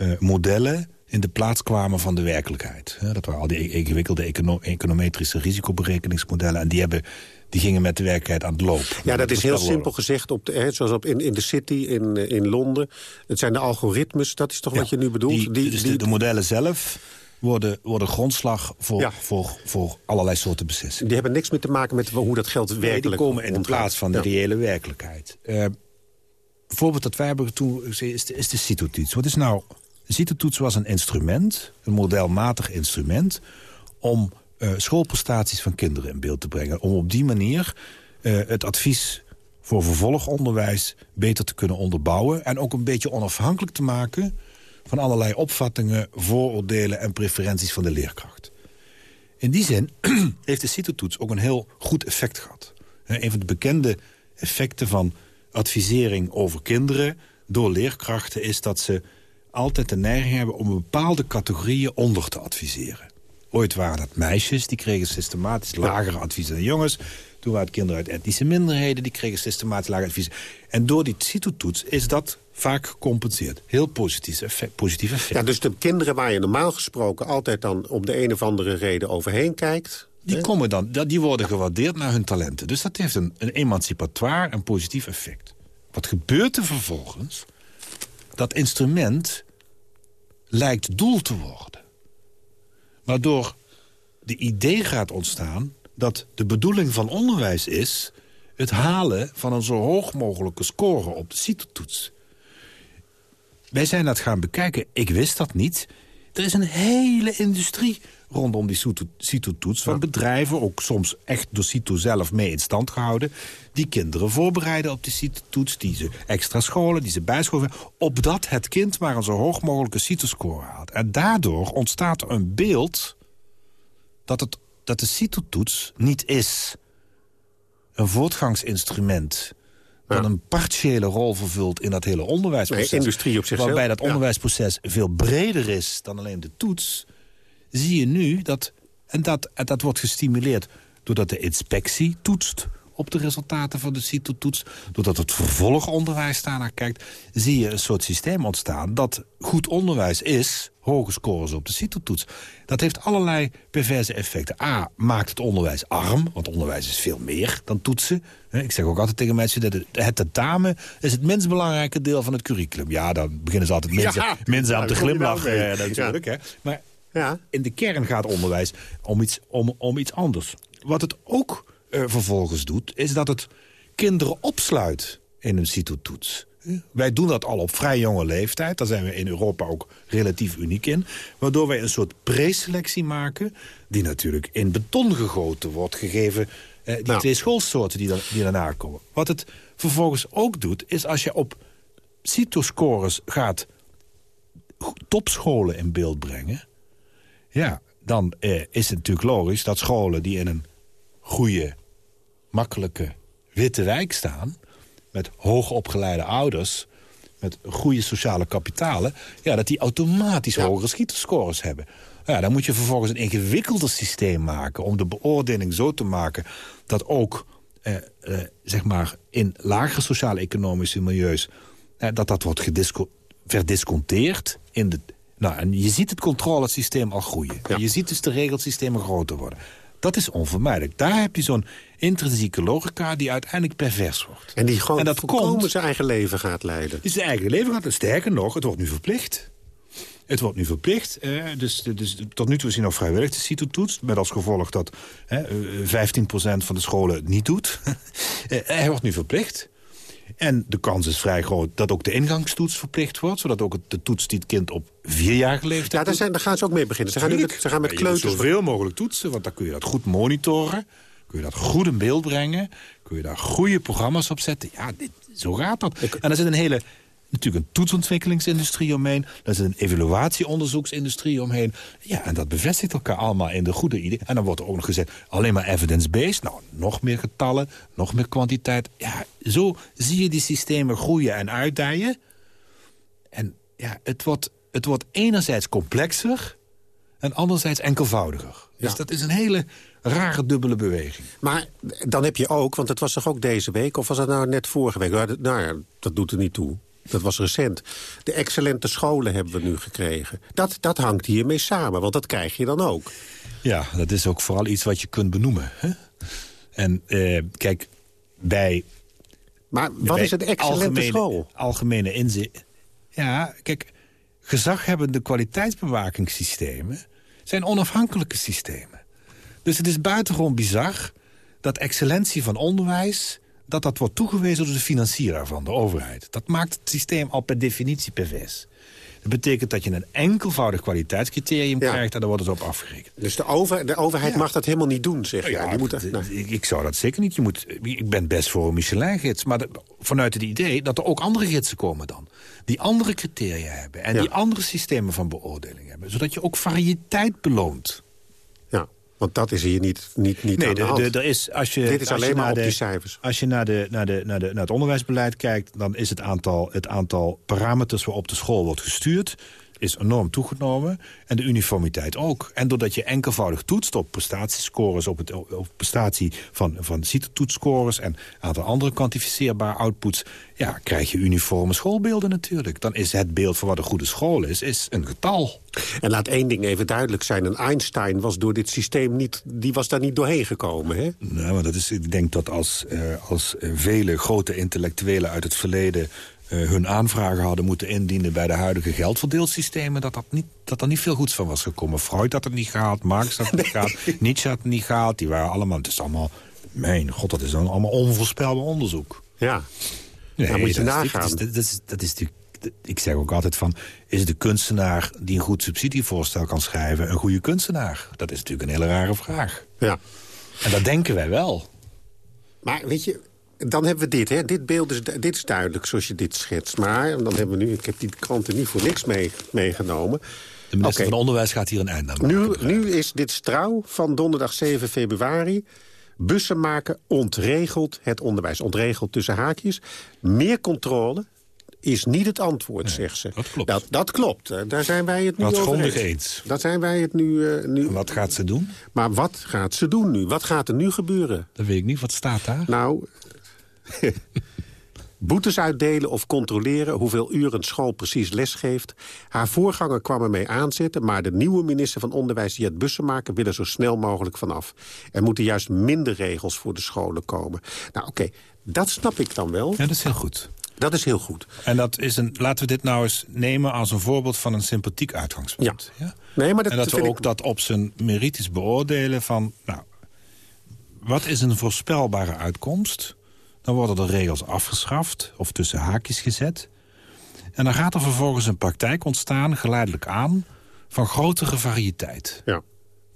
Speaker 8: eh, modellen in de plaats kwamen van de werkelijkheid. Dat waren al die ingewikkelde econo- econometrische risicoberekeningsmodellen... en die, hebben, die gingen met de werkelijkheid aan het loop.
Speaker 7: Ja, dat is heel simpel gezegd, op de, hè, zoals op in, in de City in, eh, in Londen. Het zijn de algoritmes, dat is toch wat je nu bedoelt?
Speaker 8: Die, dus de, de modellen zelf worden, worden grondslag voor,
Speaker 7: Ja.
Speaker 8: voor, voor allerlei soorten beslissingen.
Speaker 7: die hebben niks meer te maken met hoe dat geld
Speaker 8: Nee,
Speaker 7: werkelijk
Speaker 8: die komen in de plaats van de
Speaker 7: Ja.
Speaker 8: reële werkelijkheid. Eh, een voorbeeld dat wij hebben toen gezien is de, is de CITO-toets. Wat is nou... De CITO-toets was een instrument, een modelmatig instrument... om eh, schoolprestaties van kinderen in beeld te brengen. Om op die manier eh, het advies voor vervolgonderwijs beter te kunnen onderbouwen... en ook een beetje onafhankelijk te maken van allerlei opvattingen, vooroordelen en preferenties van de leerkracht. In die zin heeft de CITO-toets ook een heel goed effect gehad. Hè, Een van de bekende effecten van advisering over kinderen door leerkrachten... is dat ze altijd de neiging hebben om bepaalde categorieën onder te adviseren. Ooit waren dat meisjes, die kregen systematisch lagere adviezen dan jongens. Toen waren het kinderen uit etnische minderheden, die kregen systematisch lagere adviezen. En door die CITO-toets is dat vaak gecompenseerd. Heel positief effect. Positief effect.
Speaker 7: Ja, dus de kinderen waar je normaal gesproken altijd dan om de een of andere reden overheen kijkt...
Speaker 8: Die, komen dan, dat- die worden gewaardeerd naar hun talenten. Dus dat heeft een, een emancipatoire en positief effect. Wat gebeurt er vervolgens? Dat instrument lijkt doel te worden. Waardoor de idee gaat ontstaan dat de bedoeling van onderwijs is... het halen van een zo hoog mogelijke score op de CITO-toets. Wij zijn dat gaan bekijken. Ik wist dat niet. Er is een hele industrie rondom die CITO- CITO-toets... van bedrijven, ook soms echt door CITO zelf mee in stand gehouden... die kinderen voorbereiden op die CITO-toets... die ze extra scholen, die ze bijscholen... opdat het kind maar een zo hoog mogelijke CITO-score haalt. En daardoor ontstaat een beeld dat, het, dat de CITO-toets niet is een voortgangsinstrument... dat een partiële rol vervult in dat hele onderwijsproces.
Speaker 7: Nee, industrie op zichzelf,
Speaker 8: Waarbij dat
Speaker 7: ja.
Speaker 8: onderwijsproces veel breder is dan alleen de toets... zie je nu dat, en dat, en dat wordt gestimuleerd... doordat de inspectie toetst op de resultaten van de CITO-toets... doordat het vervolgonderwijs daarnaar kijkt... zie je een soort systeem ontstaan dat goed onderwijs is... hoge scores op de CITO-toets. Dat heeft allerlei perverse effecten. A, maakt het onderwijs arm, want onderwijs is veel meer dan toetsen. Ik zeg ook altijd tegen mensen... dat het- tentamen is het minst belangrijke deel van het curriculum. Ja, dan beginnen ze altijd minzaam,
Speaker 7: Ja,
Speaker 8: minzaam te
Speaker 7: nou
Speaker 8: glimlachen eh, natuurlijk. Hè. Maar
Speaker 7: Ja.
Speaker 8: in de kern gaat onderwijs om iets, om, om iets anders. Wat het ook eh, vervolgens doet, is dat het kinderen opsluit in een CITO-toets. Wij doen dat al op vrij jonge leeftijd. Daar zijn we in Europa ook relatief uniek in. Waardoor wij een soort preselectie maken... die natuurlijk in beton gegoten wordt, gegeven eh, die
Speaker 7: Nou.
Speaker 8: twee schoolsoorten die, dan, die daarna komen. Wat het vervolgens ook doet, is als je op CITO-scores gaat topscholen in beeld brengen... Ja, dan eh, is het natuurlijk logisch dat scholen die in een goede, makkelijke, witte wijk staan... met hoogopgeleide ouders, met goede sociale kapitalen... Ja, dat die automatisch hogere schieters hebben. Ja, dan moet je vervolgens een ingewikkelder systeem maken... om de beoordeling zo te maken dat ook eh, eh, zeg maar in lagere sociaal-economische milieus... eh, dat dat wordt verdisconteerd in de... Nou, en je ziet het controlesysteem al groeien. Je ziet dus de regelsystemen groter worden. Dat is onvermijdelijk. Daar heb je zo'n intrinsieke logica die uiteindelijk pervers wordt.
Speaker 7: En die gewoon
Speaker 8: En dat komt-
Speaker 7: zijn eigen leven gaat leiden.
Speaker 8: Die zijn eigen leven gaat. Sterker nog, het wordt nu verplicht. Het wordt nu verplicht. eh, dus, dus tot nu toe is hij nog vrijwillig de CITO-toets. Met als gevolg dat eh, 15% van de scholen het niet doet. Eh, hij wordt nu verplicht. En de kans is vrij groot dat ook de ingangstoets verplicht wordt. Zodat ook de toets die het kind op vierjarige leeftijd
Speaker 7: Ja, daar, zijn, daar gaan ze ook mee beginnen. Ze gaan, met, ze gaan met kleuters...
Speaker 8: zoveel mogelijk toetsen, want dan kun je dat goed monitoren. Kun je dat goed in beeld brengen. Kun je daar goede programma's op zetten. Ja, dit, zo gaat dat. En er zit een hele natuurlijk een toetsontwikkelingsindustrie omheen. Daar zit een evaluatieonderzoeksindustrie omheen. Ja, en dat bevestigt elkaar allemaal in de goede idee. En dan wordt er ook nog gezegd, alleen maar evidence-based. Nou, nog meer getallen, nog meer kwantiteit. Ja, zo zie je die systemen groeien en uitdijen. En ja, het wordt, het wordt enerzijds complexer en anderzijds enkelvoudiger. Dus dat is een hele rare dubbele beweging.
Speaker 7: Maar dan heb je ook, want het was toch ook deze week... of was dat nou net vorige week? Nou, nou ja, dat doet er niet toe. Dat was recent. De excellente scholen hebben we nu gekregen. Dat, dat hangt hiermee samen, want dat krijg je dan ook.
Speaker 8: Ja, dat is ook vooral iets wat je kunt benoemen. Hè? En eh, kijk, bij...
Speaker 7: Maar wat is een excellente
Speaker 8: algemene,
Speaker 7: school?
Speaker 8: Algemene inzicht. Ja, kijk, gezaghebbende kwaliteitsbewakingssystemen... zijn onafhankelijke systemen. Dus het is buitengewoon bizar dat excellentie van onderwijs dat dat wordt toegewezen door de financier ervan, de overheid. Dat maakt het systeem al per definitie pervers. Dat betekent dat je een enkelvoudig kwaliteitscriterium krijgt... en daar wordt het op afgerekend.
Speaker 7: Dus de, over, de overheid mag dat helemaal niet doen, zeg je?
Speaker 8: Ja,
Speaker 7: Die moet,
Speaker 8: ik, ik, zou dat zeker niet. Je moet, ik ben best voor een Michelin-gids. Maar vanuit het idee dat er ook andere gidsen komen dan. Die andere criteria hebben. En die andere systemen van beoordeling hebben. Zodat je ook variëteit beloont.
Speaker 7: Want dat is hier niet, niet, niet
Speaker 8: nee,
Speaker 7: aan de hand.
Speaker 8: De, de, is, als je,
Speaker 7: Dit is
Speaker 8: als
Speaker 7: alleen
Speaker 8: je
Speaker 7: maar
Speaker 8: naar
Speaker 7: op
Speaker 8: de,
Speaker 7: die cijfers.
Speaker 8: Als je naar, de, naar, de, naar, de, naar het onderwijsbeleid kijkt... dan is het aantal, het aantal parameters waarop de school wordt gestuurd is enorm toegenomen. En de uniformiteit ook. En doordat je enkelvoudig toetst op prestatiescores... op, het, op prestatie van, van CITO-toetsscores... en een aantal andere kwantificeerbare outputs... ja, krijg je uniforme schoolbeelden natuurlijk. Dan is het beeld van wat een goede school is, is een getal.
Speaker 7: En laat één ding even duidelijk zijn. Een Einstein was door dit systeem niet, die was daar niet doorheen gekomen, hè?
Speaker 8: Nou, maar dat is, ik denk dat als, uh, als vele grote intellectuelen uit het verleden hun aanvragen hadden moeten indienen... bij de huidige geldverdeelsystemen... dat, dat, niet, dat er niet veel goeds van was gekomen. Freud had het niet gehaald, Marx had het niet gehaald... Nietzsche had het niet gehaald. Die waren allemaal... Het is allemaal... Mijn god, dat is dan allemaal onvoorspelbaar onderzoek.
Speaker 7: Ja,
Speaker 8: nee,
Speaker 7: dan moet je
Speaker 8: dat,
Speaker 7: nagaan.
Speaker 8: Is, dat, is, dat, is, dat is natuurlijk... Ik zeg ook altijd van... is de kunstenaar die een goed subsidievoorstel kan schrijven... een goede kunstenaar? Dat is natuurlijk een hele rare vraag.
Speaker 7: Ja.
Speaker 8: En dat denken wij wel.
Speaker 7: Maar weet je, dan hebben we dit, hè. Dit beeld is, dit is duidelijk zoals je dit schetst. Maar dan hebben we nu, ik heb die kranten niet voor niks mee, meegenomen.
Speaker 8: De minister okay. van Onderwijs gaat hier een einde aan
Speaker 7: maken. Nu, nu is dit strouw van donderdag 7 februari. Bussen maken ontregelt het onderwijs. Ontregelt tussen haakjes. Meer controle is niet het antwoord, nee, zegt ze.
Speaker 8: Dat klopt.
Speaker 7: Dat, dat klopt. Daar zijn wij het nu
Speaker 8: wat
Speaker 7: over
Speaker 8: eens. eens.
Speaker 7: Dat zijn wij het nu, uh, nu...
Speaker 8: En wat gaat ze doen?
Speaker 7: Maar wat gaat ze doen nu? Wat gaat er nu gebeuren?
Speaker 8: Dat weet ik niet. Wat staat daar?
Speaker 7: Nou, boetes uitdelen of controleren hoeveel uren een school precies lesgeeft. Haar voorganger kwam ermee aanzetten... maar de nieuwe minister van Onderwijs die het bussen maken... wil er zo snel mogelijk vanaf. Er moeten juist minder regels voor de scholen komen. Nou oké, okay, dat snap ik dan wel.
Speaker 8: Ja, dat is heel goed.
Speaker 7: Dat is heel goed.
Speaker 8: En dat is een, laten we dit nou eens nemen als een voorbeeld van een sympathiek uitgangspunt.
Speaker 7: Ja. ja? Nee, maar dat
Speaker 8: en dat we ook
Speaker 7: ik...
Speaker 8: dat op zijn merites beoordelen van... nou, wat is een voorspelbare uitkomst? Dan worden de regels afgeschaft of tussen haakjes gezet. En dan gaat er vervolgens een praktijk ontstaan, geleidelijk aan... van grotere variëteit.
Speaker 7: Ja.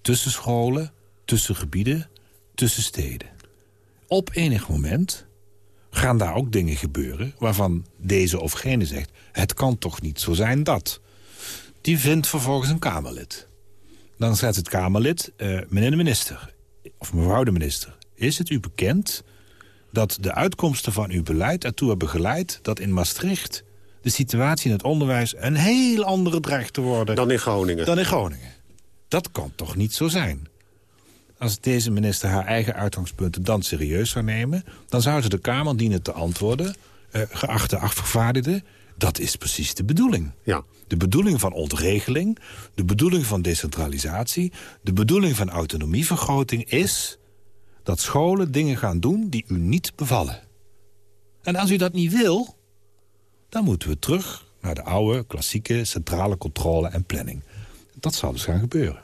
Speaker 8: Tussen scholen, tussen gebieden, tussen steden. Op enig moment gaan daar ook dingen gebeuren... waarvan deze of gene zegt... het kan toch niet zo zijn dat. Die vindt vervolgens een Kamerlid. Dan zegt het Kamerlid... Uh, meneer de minister, of mevrouw de minister... is het u bekend dat de uitkomsten van uw beleid ertoe hebben geleid... dat in Maastricht de situatie in het onderwijs... een heel andere dreigt te worden...
Speaker 7: Dan in Groningen.
Speaker 8: Dan in Groningen. Dat kan toch niet zo zijn? Als deze minister haar eigen uitgangspunten dan serieus zou nemen... dan zou ze de Kamer dienen te antwoorden... Uh, geachte afgevaardigden, dat is precies de bedoeling.
Speaker 7: Ja.
Speaker 8: De bedoeling van ontregeling, de bedoeling van decentralisatie... de bedoeling van autonomievergroting is dat scholen dingen gaan doen die u niet bevallen. En als u dat niet wil, dan moeten we terug naar de oude, klassieke centrale controle en planning. Dat zal dus gaan gebeuren.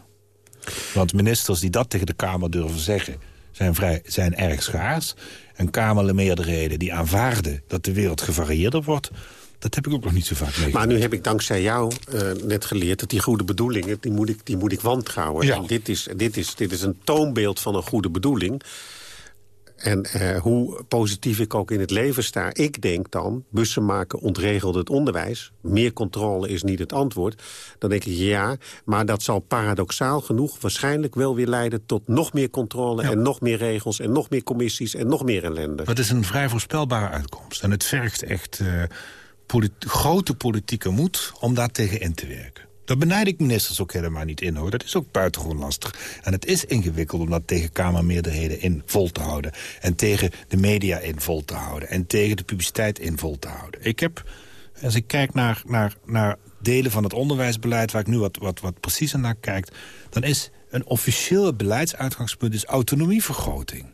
Speaker 8: Want ministers die dat tegen de Kamer durven zeggen... zijn, vrij, zijn erg schaars. En Kamermeerderheden die aanvaarden dat de wereld gevarieerder wordt... dat heb ik ook nog niet zo vaak meegemaakt.
Speaker 7: Maar nu heb ik dankzij jou uh, net geleerd dat die goede bedoelingen... die moet ik, die moet ik wantrouwen.
Speaker 8: Ja.
Speaker 7: En dit, is, dit, is, dit is een toonbeeld van een goede bedoeling. En uh, hoe positief ik ook in het leven sta. Ik denk dan, bussen maken ontregelt het onderwijs. Meer controle is niet het antwoord. Dan denk ik ja, maar dat zal paradoxaal genoeg... waarschijnlijk wel weer leiden tot nog meer controle... en nog meer regels en nog meer commissies en nog meer ellende.
Speaker 8: Dat is een vrij voorspelbare uitkomst. En het vergt echt uh, grote politieke moed om daar tegen in te werken. Daar benijd ik ministers ook helemaal niet in, hoor. Dat is ook buitengewoon lastig. En het is ingewikkeld om dat tegen Kamermeerderheden in vol te houden. En tegen de media in vol te houden. En tegen de publiciteit in vol te houden. Ik heb, als ik kijk naar, naar, naar delen van het onderwijsbeleid... waar ik nu wat, wat, wat preciezer naar kijk... dan is een officieel beleidsuitgangspunt is autonomievergroting.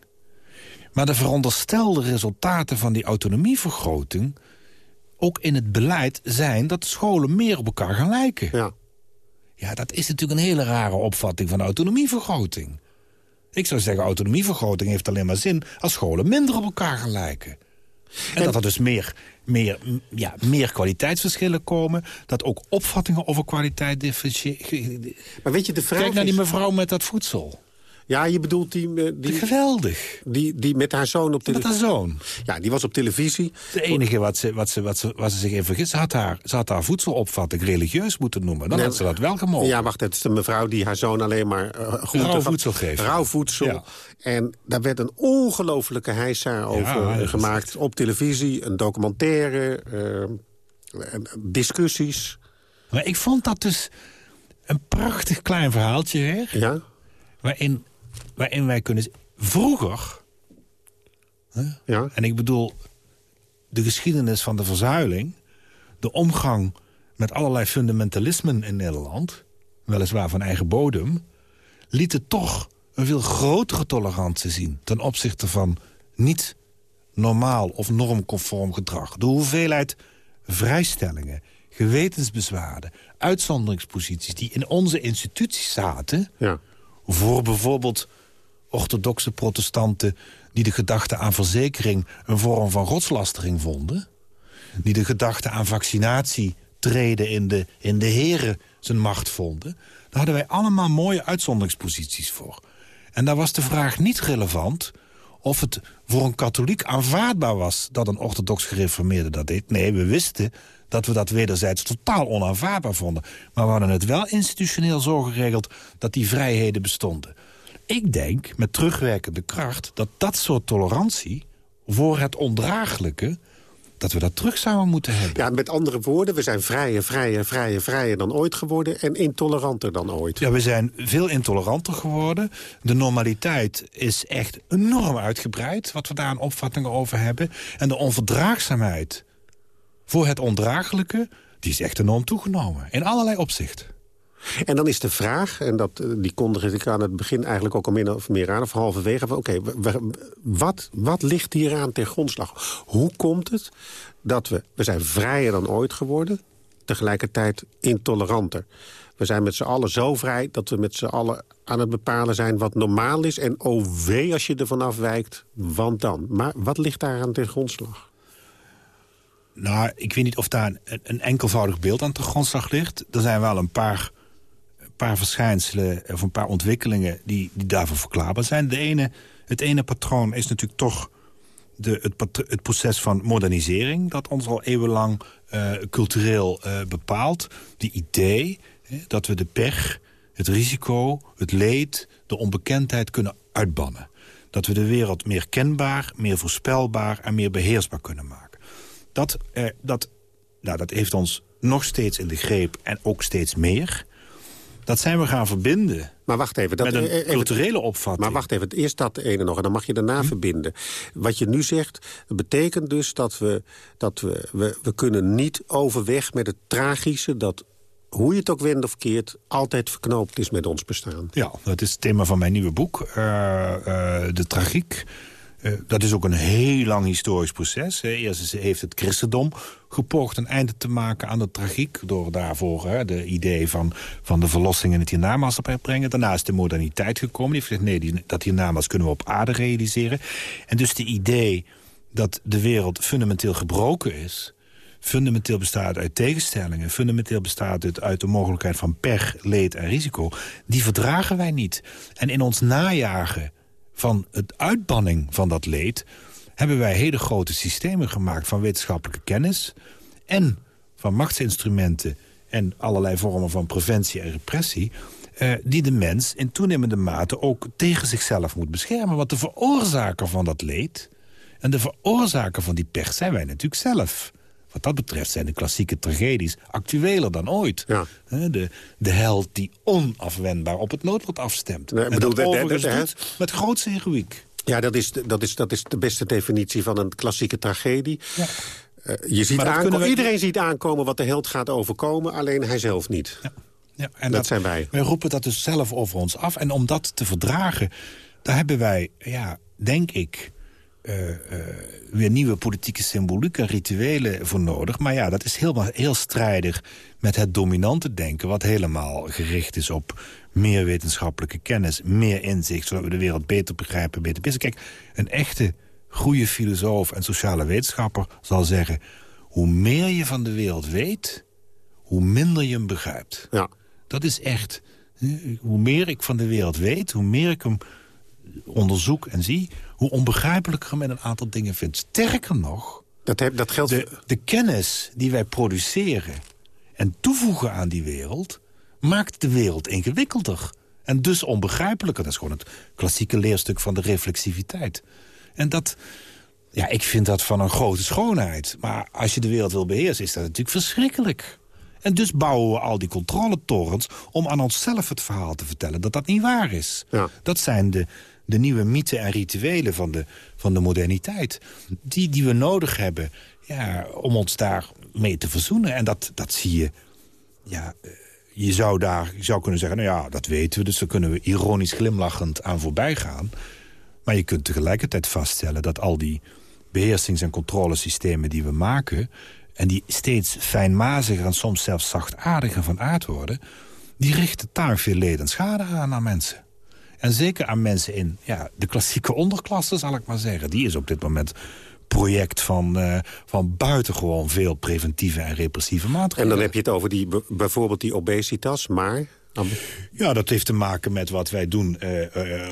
Speaker 8: Maar de veronderstelde resultaten van die autonomievergroting ook in het beleid zijn dat scholen meer op elkaar gaan lijken.
Speaker 7: Ja.
Speaker 8: Ja, dat is natuurlijk een hele rare opvatting van autonomievergroting. Ik zou zeggen, autonomievergroting heeft alleen maar zin... als scholen minder op elkaar gaan lijken. En, dat er dus meer, meer, ja, meer kwaliteitsverschillen komen. Dat ook opvattingen over kwaliteit differentiëren.
Speaker 7: Maar weet je, de vraag
Speaker 8: Kijk naar die mevrouw met dat voedsel.
Speaker 7: Ja, je bedoelt die... eh, die
Speaker 8: Geweldig.
Speaker 7: Die, die met haar zoon op
Speaker 8: Met
Speaker 7: televisie...
Speaker 8: haar zoon.
Speaker 7: Ja, die was op televisie.
Speaker 8: Het enige wat ze, wat ze, wat ze, wat ze zich in vergist, ze had haar, ze had haar voedselopvatting religieus moeten noemen. Dan
Speaker 7: Nee,
Speaker 8: had ze dat wel gemogen.
Speaker 7: Ja, wacht, het is de mevrouw die haar zoon alleen maar uh, groente
Speaker 8: Rauw voedsel geeft.
Speaker 7: Rauw voedsel.
Speaker 8: Ja.
Speaker 7: En daar werd een ongelofelijke heisa over eh, gemaakt. Op televisie, een documentaire, en discussies.
Speaker 8: Maar ik vond dat dus een prachtig klein verhaaltje weer.
Speaker 7: Ja?
Speaker 8: Waarin, waarin wij kunnen... Vroeger,
Speaker 7: Ja.
Speaker 8: en ik bedoel de geschiedenis van de verzuiling... de omgang met allerlei fundamentalismen in Nederland... weliswaar van eigen bodem... lieten toch een veel grotere tolerantie zien... ten opzichte van niet normaal of normconform gedrag. De hoeveelheid vrijstellingen, gewetensbezwaarden... uitzonderingsposities die in onze instituties zaten...
Speaker 7: Ja.
Speaker 8: voor bijvoorbeeld orthodoxe protestanten... die de gedachte aan verzekering een vorm van godslastering vonden... die de gedachte aan vaccinatie treden in de, in de heren zijn macht vonden... daar hadden wij allemaal mooie uitzonderingsposities voor. En daar was de vraag niet relevant of het voor een katholiek aanvaardbaar was... dat een orthodox gereformeerde dat deed. Nee, we wisten dat we dat wederzijds totaal onaanvaardbaar vonden. Maar we hadden het wel institutioneel zo geregeld dat die vrijheden bestonden. Ik denk, met terugwerkende kracht, dat dat soort tolerantie... voor het ondraaglijke, dat we dat terug zouden moeten hebben.
Speaker 7: ja, met andere woorden, we zijn vrijer, vrijer, vrijer, vrijer dan ooit geworden... en intoleranter dan ooit.
Speaker 8: Ja, we zijn veel intoleranter geworden. De normaliteit is echt enorm uitgebreid, wat we daar aan opvattingen over hebben. En de onverdraagzaamheid voor het ondraaglijke, die is echt enorm toegenomen. In allerlei opzichten.
Speaker 7: En dan is de vraag, en dat, eh, die kondigde ik aan het begin eigenlijk ook al min of meer aan... of halverwege, oké, wat, wat ligt hieraan ten grondslag? Hoe komt het dat we... We zijn vrijer dan ooit geworden, tegelijkertijd intoleranter. We zijn met z'n allen zo vrij dat we met z'n allen aan het bepalen zijn... wat normaal is en oh als je ervan afwijkt, want dan. Maar wat ligt daaraan ten grondslag?
Speaker 8: Nou, ik weet niet of daar een, een enkelvoudig beeld aan de grondslag ligt. Er zijn wel een paar, paar verschijnselen of een paar ontwikkelingen... die, die daarvoor verklaarbaar zijn. De ene, het ene patroon is natuurlijk toch de, het, proces van modernisering... dat ons al eeuwenlang eh, cultureel eh, bepaalt. Die idee hè, dat we de pech, het risico, het leed... de onbekendheid kunnen uitbannen. Dat we de wereld meer kenbaar, meer voorspelbaar... en meer beheersbaar kunnen maken. Dat, eh, dat, nou, dat heeft ons nog steeds in de greep en ook steeds meer. Dat zijn we gaan verbinden
Speaker 7: Maar wacht even. Dat,
Speaker 8: met een
Speaker 7: eh, even-
Speaker 8: culturele opvatting.
Speaker 7: Maar wacht even, eerst dat ene nog en dan mag je daarna
Speaker 8: Hm?
Speaker 7: verbinden. Wat je nu zegt, betekent dus dat we, dat we, we, we kunnen niet overweg met het tragische... dat, hoe je het ook wendt of keert, altijd verknoopt is met ons bestaan.
Speaker 8: Ja, dat is het thema van mijn nieuwe boek, eh, eh, De Tragiek. Eh, dat is ook een heel lang historisch proces. Eerst heeft het christendom gepoogd een einde te maken aan de tragiek... door daarvoor hè, de idee van, van de verlossing in het hiernamaals te brengen. Daarna is de moderniteit gekomen. Die heeft gezegd, nee, die, dat hiernamaals kunnen we op aarde realiseren. En dus de idee dat de wereld fundamenteel gebroken is fundamenteel bestaat uit tegenstellingen... fundamenteel bestaat uit, uit de mogelijkheid van pech, leed en risico... die verdragen wij niet. En in ons najagen van het uitbanning van dat leed... hebben wij hele grote systemen gemaakt van wetenschappelijke kennis... en van machtsinstrumenten en allerlei vormen van preventie en repressie... Eh, die de mens in toenemende mate ook tegen zichzelf moet beschermen. Want de veroorzaker van dat leed en de veroorzaker van die pech zijn wij natuurlijk zelf. Wat dat betreft zijn de klassieke tragedies actueler dan ooit.
Speaker 7: Ja.
Speaker 8: De, de held die onafwendbaar op het noodlot afstemt.
Speaker 7: Nee, ik
Speaker 8: en
Speaker 7: bedoel,
Speaker 8: dat
Speaker 7: de- de-
Speaker 8: doet met grootste heroïek.
Speaker 7: Ja, dat is, de- dat, is, dat is de beste definitie van een klassieke tragedie.
Speaker 8: Ja.
Speaker 7: Eh, je ziet
Speaker 8: Maar dat
Speaker 7: aanko-
Speaker 8: kunnen we-
Speaker 7: Iedereen ziet aankomen wat de held gaat overkomen, alleen hij zelf niet.
Speaker 8: Ja, en
Speaker 7: Dat zijn wij.
Speaker 8: Wij roepen dat dus zelf over ons af. En om dat te verdragen, daar hebben wij, ja, denk ik... eh, eh, weer nieuwe politieke symboliek en rituelen voor nodig. Maar ja, dat is helemaal heel strijdig met het dominante denken... wat helemaal gericht is op meer wetenschappelijke kennis... meer inzicht, zodat we de wereld beter begrijpen, beter beseffen. Kijk, een echte goede filosoof en sociale wetenschapper zal zeggen... hoe meer je van de wereld weet, hoe minder je hem begrijpt.
Speaker 7: Ja.
Speaker 8: Dat is echt... eh, Hoe meer ik van de wereld weet, hoe meer ik hem onderzoek en zie... hoe onbegrijpelijker in een aantal dingen vind. Sterker nog,
Speaker 7: Dat, heb, dat geldt...
Speaker 8: de, de kennis die wij produceren en toevoegen aan die wereld... maakt de wereld ingewikkelder. En dus onbegrijpelijker. Dat is gewoon het klassieke leerstuk van de reflexiviteit. En dat... Ja, ik vind dat van een grote schoonheid. Maar als je de wereld wil beheersen, is dat natuurlijk verschrikkelijk. En dus bouwen we al die controletorens om aan onszelf het verhaal te vertellen dat dat niet waar is.
Speaker 7: Ja.
Speaker 8: Dat zijn de, de nieuwe mythen en rituelen van de, van de moderniteit. Die, die we nodig hebben ja, om ons daar mee te verzoenen. En dat, dat zie je... Ja, eh, je zou daar je zou kunnen zeggen, nou ja, dat weten we... dus daar kunnen we ironisch glimlachend aan voorbij gaan. Maar je kunt tegelijkertijd vaststellen dat al die beheersings- en controlesystemen die we maken... en die steeds fijnmaziger en soms zelfs zachtaardiger van aard worden... die richten taak veel leed en schade aan aan mensen. En zeker aan mensen in ja, de klassieke onderklasse, zal ik maar zeggen. Die is op dit moment project van, eh, van buitengewoon veel preventieve en repressieve
Speaker 7: En
Speaker 8: maatregelen.
Speaker 7: dan heb je het over die, bijvoorbeeld die obesitas, maar...
Speaker 8: Ja, dat heeft te maken met wat wij doen eh, eh,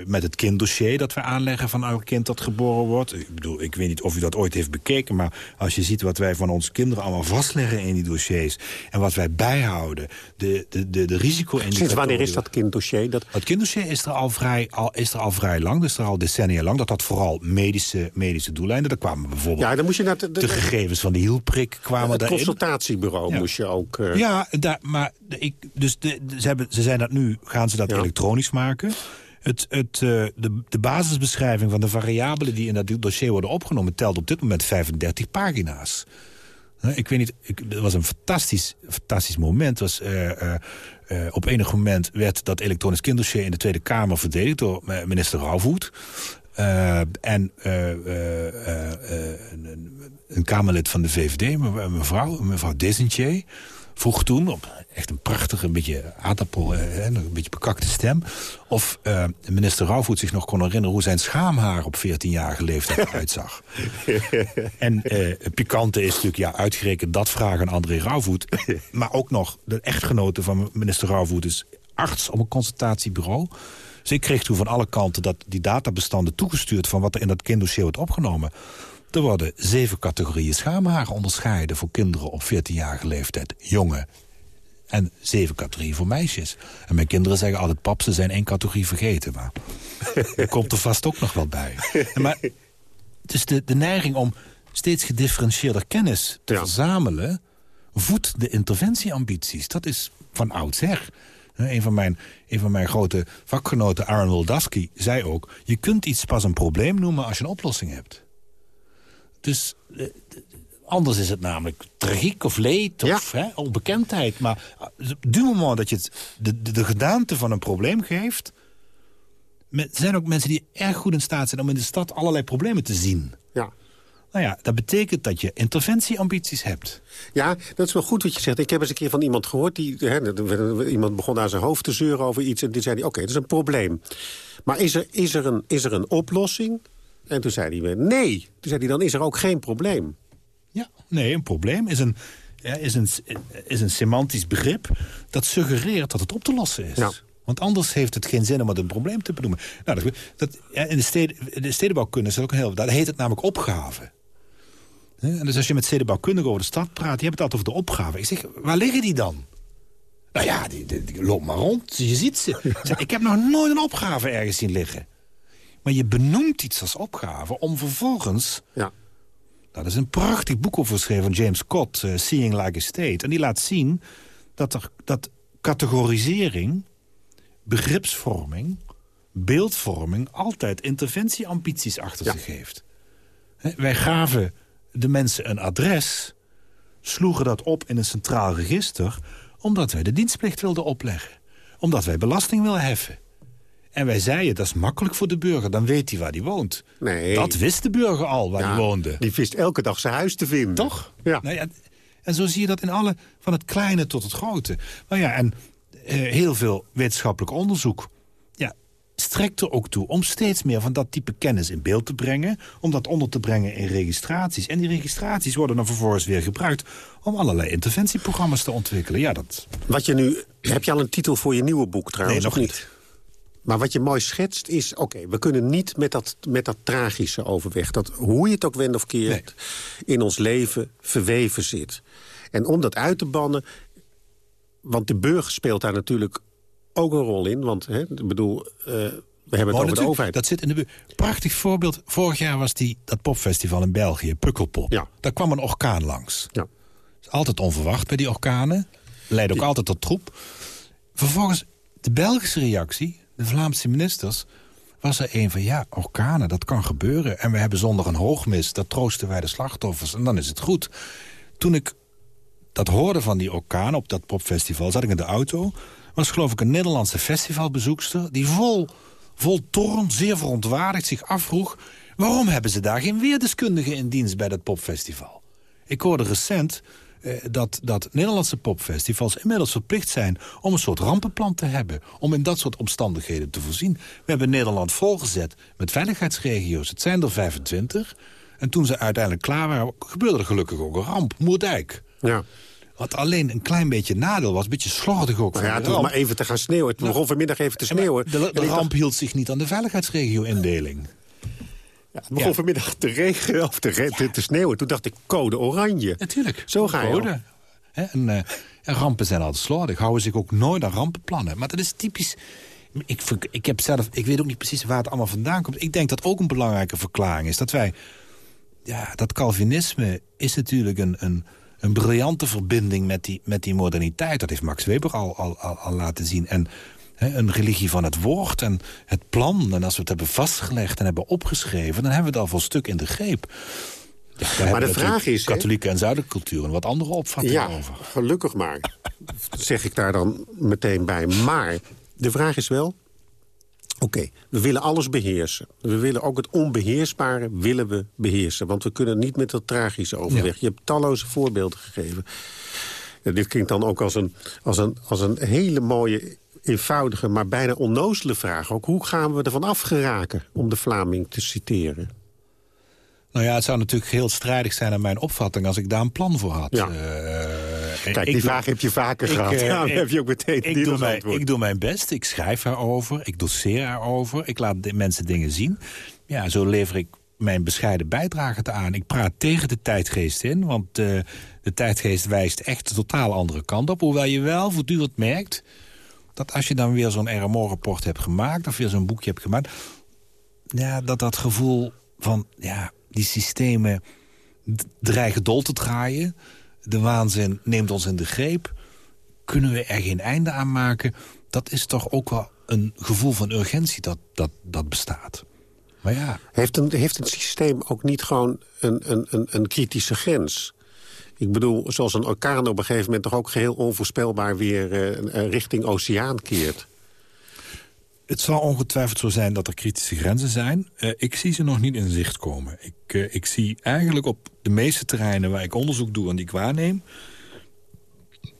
Speaker 8: eh, met het kinddossier dat wij aanleggen van elk kind dat geboren wordt. Ik bedoel, ik weet niet of u dat ooit heeft bekeken, maar als je ziet wat wij van onze kinderen allemaal vastleggen in die dossiers en wat wij bijhouden, de, de, de, de risico
Speaker 7: Sinds wanneer is dat kinddossier? Dat...
Speaker 8: Het kinderdossier is er al vrij, al, is er al vrij lang, dus er al decennia lang. Dat had vooral medische, medische doeleinden. Daar kwamen bijvoorbeeld
Speaker 7: Ja, dan moest je naar de, de-
Speaker 8: de gegevens van de hielprik kwamen
Speaker 7: het
Speaker 8: daarin.
Speaker 7: consultatiebureau
Speaker 8: Ja.
Speaker 7: moest je ook... eh,
Speaker 8: Ja, daar, maar ik, dus de, de- ze, hebben, ze zijn dat nu, gaan ze dat
Speaker 7: Ja.
Speaker 8: elektronisch maken. Het, het, eh, de, de basisbeschrijving van de variabelen die in dat dossier worden opgenomen... telt op dit moment 35 pagina's. Ik weet niet, ik, het was een fantastisch, fantastisch moment. Was, eh, eh, op enig moment werd dat elektronisch kinddossier in de Tweede Kamer verdedigd door minister Rauwvoet. En een, Kamerlid van de VVD, me- mevrouw, mevrouw Desentier, vroeg toen op echt een prachtige, een beetje aardappel, eh, een beetje bekakte stem... of eh, minister Rauwvoet zich nog kon herinneren hoe zijn schaamhaar op 14-jarige leeftijd uitzag. En het pikante is natuurlijk, ja, uitgerekend dat vragen aan André Rauwvoet. maar ook nog de echtgenote van minister Rauwvoet is arts op een consultatiebureau. Dus ik kreeg toen van alle kanten dat die databestanden toegestuurd... van wat er in dat kinddossier wordt opgenomen. Er worden zeven categorieën schaamhaar onderscheiden... voor kinderen op 14-jarige leeftijd, jongen. En zeven categorieën voor meisjes. En mijn kinderen zeggen altijd... pap, ze zijn één categorie vergeten. Maar dat komt er vast ook nog wel bij. Maar dus de, de neiging om steeds gedifferentieerder kennis te
Speaker 7: Ja.
Speaker 8: verzamelen... voedt de interventieambities. Dat is van oudsher. Een van, mijn, een van mijn grote vakgenoten, Aaron Wildavsky, zei ook... je kunt iets pas een probleem noemen als je een oplossing hebt. Dus eh, d- anders is het namelijk tragiek of leed of hè, onbekendheid. Maar eh, du moment dat je het, de, de, de gedaante van een probleem geeft... me- er zijn ook mensen die erg goed in staat zijn om in de stad allerlei problemen te zien.
Speaker 7: ja.
Speaker 8: Nou ja, dat betekent dat je interventieambities hebt.
Speaker 7: Ja, dat is wel goed wat je zegt. Ik heb eens een keer van iemand gehoord... Die, hè, iemand begon aan zijn hoofd te zeuren over iets... en die zei, oké, dat is een probleem. Maar is er, is, er een, is er een oplossing? En toen zei hij weer, nee. Toen zei hij, dan is er ook geen probleem.
Speaker 8: Ja, nee, een probleem is een, ja, is een, is een semantisch begrip... dat suggereert dat het op te lossen is.
Speaker 7: Ja.
Speaker 8: Want anders heeft het geen zin om het een probleem te benoemen. Nou, dat, dat, in de, steden, de stedenbouwkunde is dat ook een heel... Dat heet het namelijk opgave. En dus als je met stedenbouwkundigen over de stad praat... je hebt het altijd over de opgave. Ik zeg, waar liggen die dan? Nou ja, die, die, die loopt maar rond. Je ziet ze. Ik heb nog nooit een opgave ergens zien liggen. Maar je benoemt iets als opgave om vervolgens... Ja. Dat is een prachtig boek over geschreven van James Scott, uh, Seeing Like a State. En die laat zien dat, er, dat categorisering, begripsvorming, beeldvorming... altijd interventieambities achter zich heeft. wij gaven de mensen een adres, sloegen dat op in een centraal register... omdat wij de dienstplicht wilden opleggen. Omdat wij belasting willen heffen. En wij zeiden, dat is makkelijk voor de burger, dan weet hij waar hij woont.
Speaker 7: Nee.
Speaker 8: Dat wist de burger al, waar hij woonde.
Speaker 7: Die wist elke dag zijn huis te vinden.
Speaker 8: Toch? Ja. Nou ja. En zo zie je dat in alle, van het kleine tot het grote. Nou ja, en eh, heel veel wetenschappelijk onderzoek ja, strekt er ook toe om steeds meer van dat type kennis in beeld te brengen. Om dat onder te brengen in registraties. En die registraties worden dan vervolgens weer gebruikt om allerlei interventieprogramma's te ontwikkelen. Ja, dat...
Speaker 7: Wat je nu, heb je al een titel voor je nieuwe boek trouwens?
Speaker 8: Nee, nog niet.
Speaker 7: Maar wat je mooi schetst is, oké, we kunnen niet met dat, met dat tragische overweg... dat hoe je het ook wendt of keert, in ons leven verweven zit. En om dat uit te bannen... want de burger speelt daar natuurlijk ook een rol in. Want, hè, ik bedoel, uh, we hebben het over de overheid.
Speaker 8: Dat zit in de Prachtig voorbeeld. Vorig jaar was die, dat popfestival in België, Pukkelpop. Ja. Daar kwam een orkaan langs. Ja. Altijd onverwacht bij die orkanen. Leidt ook altijd tot troep. Vervolgens, de Belgische reactie de Vlaamse ministers was er een van... ja, orkanen, dat kan gebeuren. En we hebben zonder een hoogmis, dat troosten wij de slachtoffers. En dan is het goed. Toen ik dat hoorde van die orkaan op dat popfestival... zat ik in de auto, was geloof ik een Nederlandse festivalbezoekster... die vol, vol toorn, zeer verontwaardigd zich afvroeg... waarom hebben ze daar geen weerdeskundigen in dienst bij dat popfestival? Ik hoorde recent dat, dat Nederlandse popfestivals inmiddels verplicht zijn... om een soort rampenplan te hebben. Om in dat soort omstandigheden te voorzien. We hebben Nederland volgezet met veiligheidsregio's. Het zijn er 25. En toen ze uiteindelijk klaar waren, gebeurde er gelukkig ook een ramp. Moerdijk. Ja. Wat alleen een klein beetje nadeel was. Een beetje slordig ook.
Speaker 7: Nou ja, het maar even te gaan sneeuwen. Het begon vanmiddag even te sneeuwen.
Speaker 8: De, de ramp hield zich niet aan de veiligheidsregio-indeling.
Speaker 7: Ja, het begon vanmiddag te regenen of te, te, sneeuwen. Toen dacht ik code oranje.
Speaker 8: Natuurlijk.
Speaker 7: Zo ga je code.
Speaker 8: En, uh, en, rampen zijn altijd slordig. Houden zich ook nooit aan rampenplannen. Maar dat is typisch... Ik, ik, heb zelf, ik weet ook niet precies waar het allemaal vandaan komt. Ik denk dat ook een belangrijke verklaring is dat wij... Ja, dat Calvinisme is natuurlijk een, een, een briljante verbinding met die, met die moderniteit. Dat heeft Max Weber al, al, al, al laten zien. En een religie van het woord en het plan. En als we het hebben vastgelegd en hebben opgeschreven... dan hebben we het al voor stuk in de greep.
Speaker 7: Ja, maar de vraag is...
Speaker 8: Katholieke en zuidelijke cultuur en wat andere opvattingen
Speaker 7: ja,
Speaker 8: over.
Speaker 7: gelukkig maar. zeg ik daar dan meteen bij. Maar de vraag is wel... Oké, we willen alles beheersen. We willen ook het onbeheersbare willen we beheersen. Want we kunnen niet met dat tragische overweg. Je hebt talloze voorbeelden gegeven. dit klinkt dan ook als een, als een, als een hele mooie eenvoudige, maar bijna onnozele vraag ook. Hoe gaan we ervan afgeraken, om de Vlaming te citeren?
Speaker 8: Nou ja, het zou natuurlijk heel strijdig zijn aan mijn opvatting... als ik daar een plan voor had. Ja.
Speaker 7: Uh, Kijk, die vraag heb je vaker gehad. Uh, ja, heb je ook meteen
Speaker 8: ik doe, mijn, ik doe mijn best. Ik schrijf erover. Ik doseer erover. Ik laat de mensen dingen zien. Ja, zo lever ik mijn bescheiden bijdrage aan. Ik praat tegen de tijdgeest in, want uh, de tijdgeest wijst echt de totaal andere kant op. Hoewel je wel voortdurend merkt dat als je dan weer zo'n RMO-rapport hebt gemaakt... of weer zo'n boekje hebt gemaakt... Ja, dat dat gevoel van, ja, die systemen dreigen dol te draaien. De waanzin neemt ons in de greep. Kunnen we er geen einde aan maken? Dat is toch ook wel een gevoel van urgentie dat, dat, dat bestaat. Maar ja.
Speaker 7: Heeft een, heeft een systeem ook niet gewoon een, een, een kritische grens? Ik bedoel, zoals een orkaan op een gegeven moment... toch ook geheel onvoorspelbaar weer uh, richting oceaan keert.
Speaker 8: Het zal ongetwijfeld zo zijn dat er kritische grenzen zijn. Uh, ik zie ze nog niet in zicht komen. Ik, uh, ik zie eigenlijk op de meeste terreinen waar ik onderzoek doe en die ik waarneem...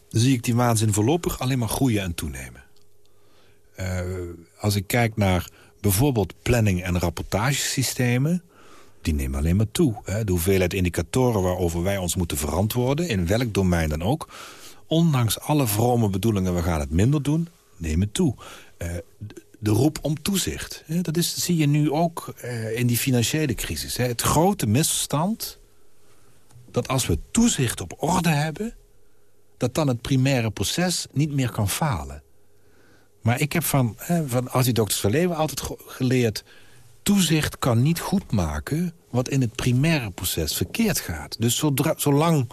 Speaker 8: zie ik die waanzin voorlopig alleen maar groeien en toenemen. Als ik kijk naar bijvoorbeeld planning- en rapportagesystemen die nemen alleen maar toe. Hè. De hoeveelheid indicatoren waarover wij ons moeten verantwoorden... in welk domein dan ook... ondanks alle vrome bedoelingen, we gaan het minder doen, nemen toe. de roep om toezicht. Dat, is, zie je nu ook in die financiële crisis. Het grote misverstand dat als we toezicht op orde hebben... dat dan het primaire proces niet meer kan falen. Maar ik heb van, van arts van Leeuwen altijd geleerd... toezicht kan niet goed maken wat in het primaire proces verkeerd gaat. Dus zodra, zolang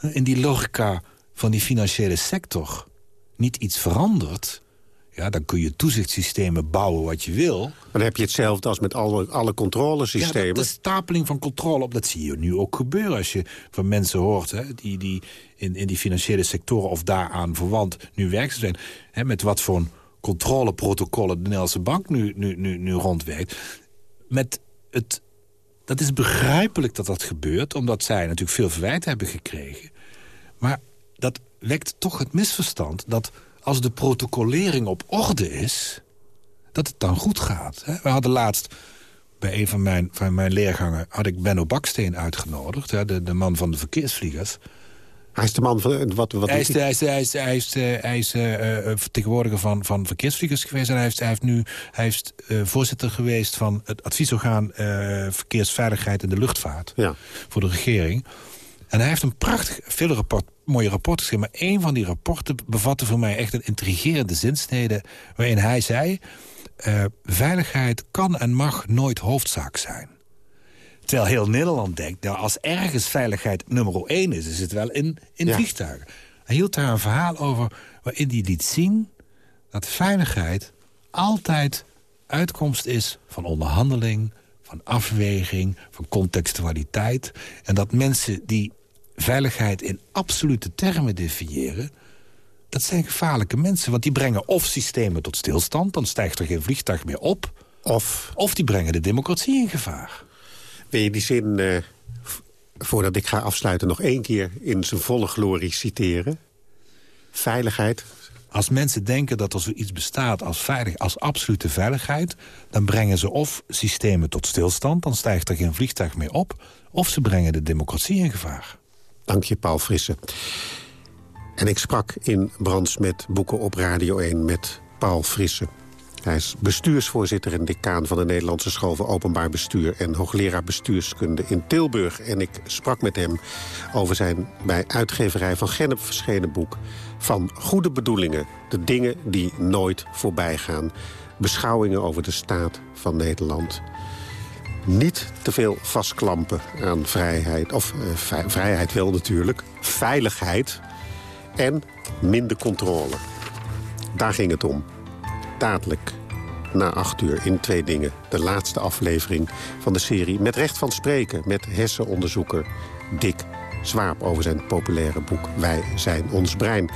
Speaker 8: in die logica van die financiële sector niet iets verandert... Ja, dan kun je toezichtssystemen bouwen wat je wil. Maar
Speaker 7: dan heb je hetzelfde als met alle, alle controlesystemen. Ja,
Speaker 8: de stapeling van controle op, dat zie je nu ook gebeuren. Als je van mensen hoort hè, die, die in, in die financiële sectoren of daaraan verwant nu werkzaam zijn. Hè, met wat voor controleprotocollen de Nederlandse bank nu, nu, nu, nu rondwerkt. Met het, dat is begrijpelijk dat dat gebeurt, omdat zij natuurlijk veel verwijt hebben gekregen. Maar dat wekt toch het misverstand dat als de protocolering op orde is, dat het dan goed gaat. We hadden laatst bij een van mijn, van mijn leergangen... had ik Benno Baksteen uitgenodigd, de, de man van de verkeersvliegers...
Speaker 7: Hij is de man van... Wat, wat
Speaker 8: hij is, hij is, hij is, hij is, hij is uh, vertegenwoordiger van, van verkeersvliegers geweest. En hij, heeft, hij, heeft nu, hij is uh, voorzitter geweest van het adviesorgaan... Uh, Verkeersveiligheid in de Luchtvaart. Ja. Voor de regering. En hij heeft een prachtig, veel rapport, mooie rapport geschreven. Maar één van die rapporten bevatte voor mij echt een intrigerende zinsnede... waarin hij zei... Veiligheid kan en mag nooit hoofdzaak zijn. Terwijl heel Nederland denkt, nou, als ergens veiligheid nummer één is... is het wel in, in vliegtuigen. Hij hield daar een verhaal over waarin hij liet zien... dat veiligheid altijd uitkomst is van onderhandeling van afweging, van contextualiteit. En dat mensen die veiligheid in absolute termen definiëren... dat zijn gevaarlijke mensen, want die brengen of systemen tot stilstand... dan stijgt er geen vliegtuig meer op... Of, of die brengen de democratie in gevaar.
Speaker 7: Wil je die zin, uh, voordat ik ga afsluiten... nog één keer in zijn volle glorie citeren? Veiligheid,
Speaker 8: als mensen denken dat er zoiets bestaat als, veilig, als absolute veiligheid... dan brengen ze of systemen tot stilstand, dan stijgt er geen vliegtuig meer op... of ze brengen de democratie in gevaar.
Speaker 7: Dank je, Paul Frisse. En ik sprak in Brands met Boeken op Radio 1 met Paul Frisse. Hij is bestuursvoorzitter en decaan van de Nederlandse School voor Openbaar Bestuur... en hoogleraar bestuurskunde in Tilburg. En ik sprak met hem over zijn bij uitgeverij van Gennep verschenen boek... Van Goede Bedoelingen, de dingen die nooit voorbij gaan. Beschouwingen over de staat van Nederland. Niet te veel vastklampen aan vrijheid. Of uh, vrijheid wel natuurlijk. Veiligheid. En minder controle. Daar ging het om dadelijk na acht uur in Twee Dingen. De laatste aflevering van de serie Met Recht van Spreken... met hersenonderzoeker Dick Zwaap over zijn populaire boek Wij zijn ons brein.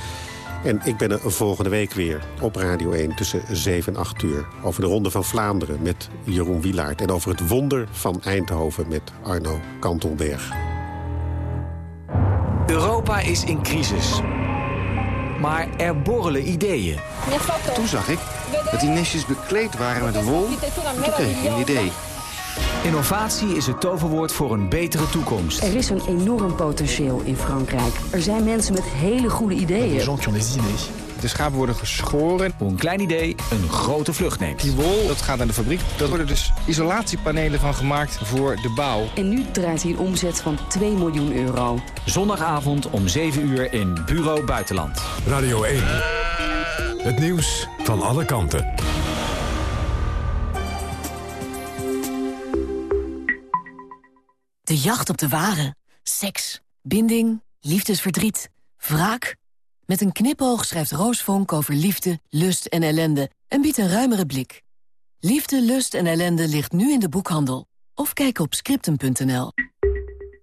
Speaker 7: En ik ben er volgende week weer op Radio 1 tussen 7 en 8 uur... over de Ronde van Vlaanderen met Jeroen Wielaert... en over het wonder van Eindhoven met Arno Kantelberg.
Speaker 9: Europa is in crisis. Maar er borrelen ideeën.
Speaker 10: Toen zag ik dat die nestjes bekleed waren met wol. Toen kreeg ik een idee.
Speaker 9: Innovatie is het toverwoord voor een betere toekomst.
Speaker 11: Er is een enorm potentieel in Frankrijk. Er zijn mensen met hele goede ideeën.
Speaker 12: De schapen worden geschoren.
Speaker 9: Hoe een klein idee een grote vlucht neemt.
Speaker 12: Die wol, dat gaat naar de fabriek. Daar worden dus isolatiepanelen van gemaakt voor de bouw.
Speaker 11: En nu draait hij een omzet van 2 miljoen euro.
Speaker 9: Zondagavond om 7 uur in Bureau Buitenland.
Speaker 6: Radio 1. Het nieuws van alle kanten.
Speaker 4: De jacht op de ware. Seks, binding, liefdesverdriet, wraak. Met een knipoog schrijft Roos Vonk over liefde, lust en ellende... en biedt een ruimere blik. Liefde, lust en ellende ligt nu in de boekhandel. Of kijk op scripten.nl.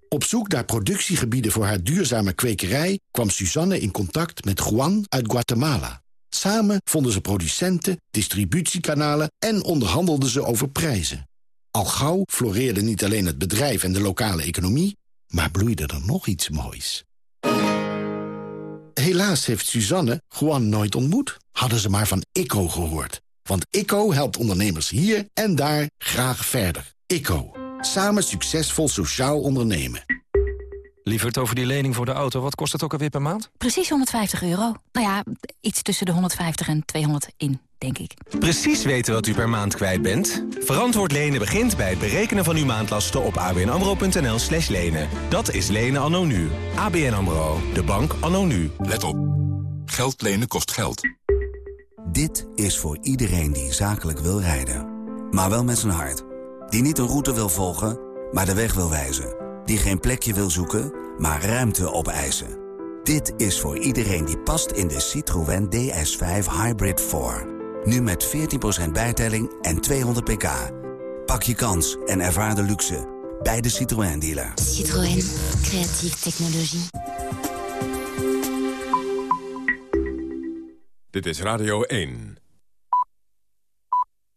Speaker 13: Op zoek naar productiegebieden voor haar duurzame kwekerij... kwam Suzanne in contact met Juan uit Guatemala. Samen vonden ze producenten, distributiekanalen... en onderhandelden ze over prijzen. Al gauw floreerde niet alleen het bedrijf en de lokale economie... maar bloeide er nog iets moois. Helaas heeft Suzanne Juan nooit ontmoet. Hadden ze maar van ICO gehoord. Want ICO helpt ondernemers hier en daar graag verder. ICO. Samen succesvol sociaal ondernemen.
Speaker 14: Lieverd, over die lening voor de auto, wat kost het ook alweer per maand?
Speaker 15: Precies 150 euro. Nou ja, iets tussen de 150 en 200 in, denk ik.
Speaker 16: Precies weten wat u per maand kwijt bent? Verantwoord lenen begint bij het berekenen van uw maandlasten op abnamro.nl slash lenen. Dat is lenen anno nu. ABN AMRO, de bank anno nu.
Speaker 17: Let op. Geld lenen kost geld.
Speaker 18: Dit is voor iedereen die zakelijk wil rijden. Maar wel met zijn hart. Die niet een route wil volgen, maar de weg wil wijzen. Die geen plekje wil zoeken, maar ruimte opeisen. Dit is voor iedereen die past in de Citroën DS5 Hybrid 4. Nu met 14% bijtelling en 200 pk. Pak je kans en ervaar de luxe bij de Citroën dealer.
Speaker 19: Citroën, creatieve technologie.
Speaker 6: Dit is Radio 1.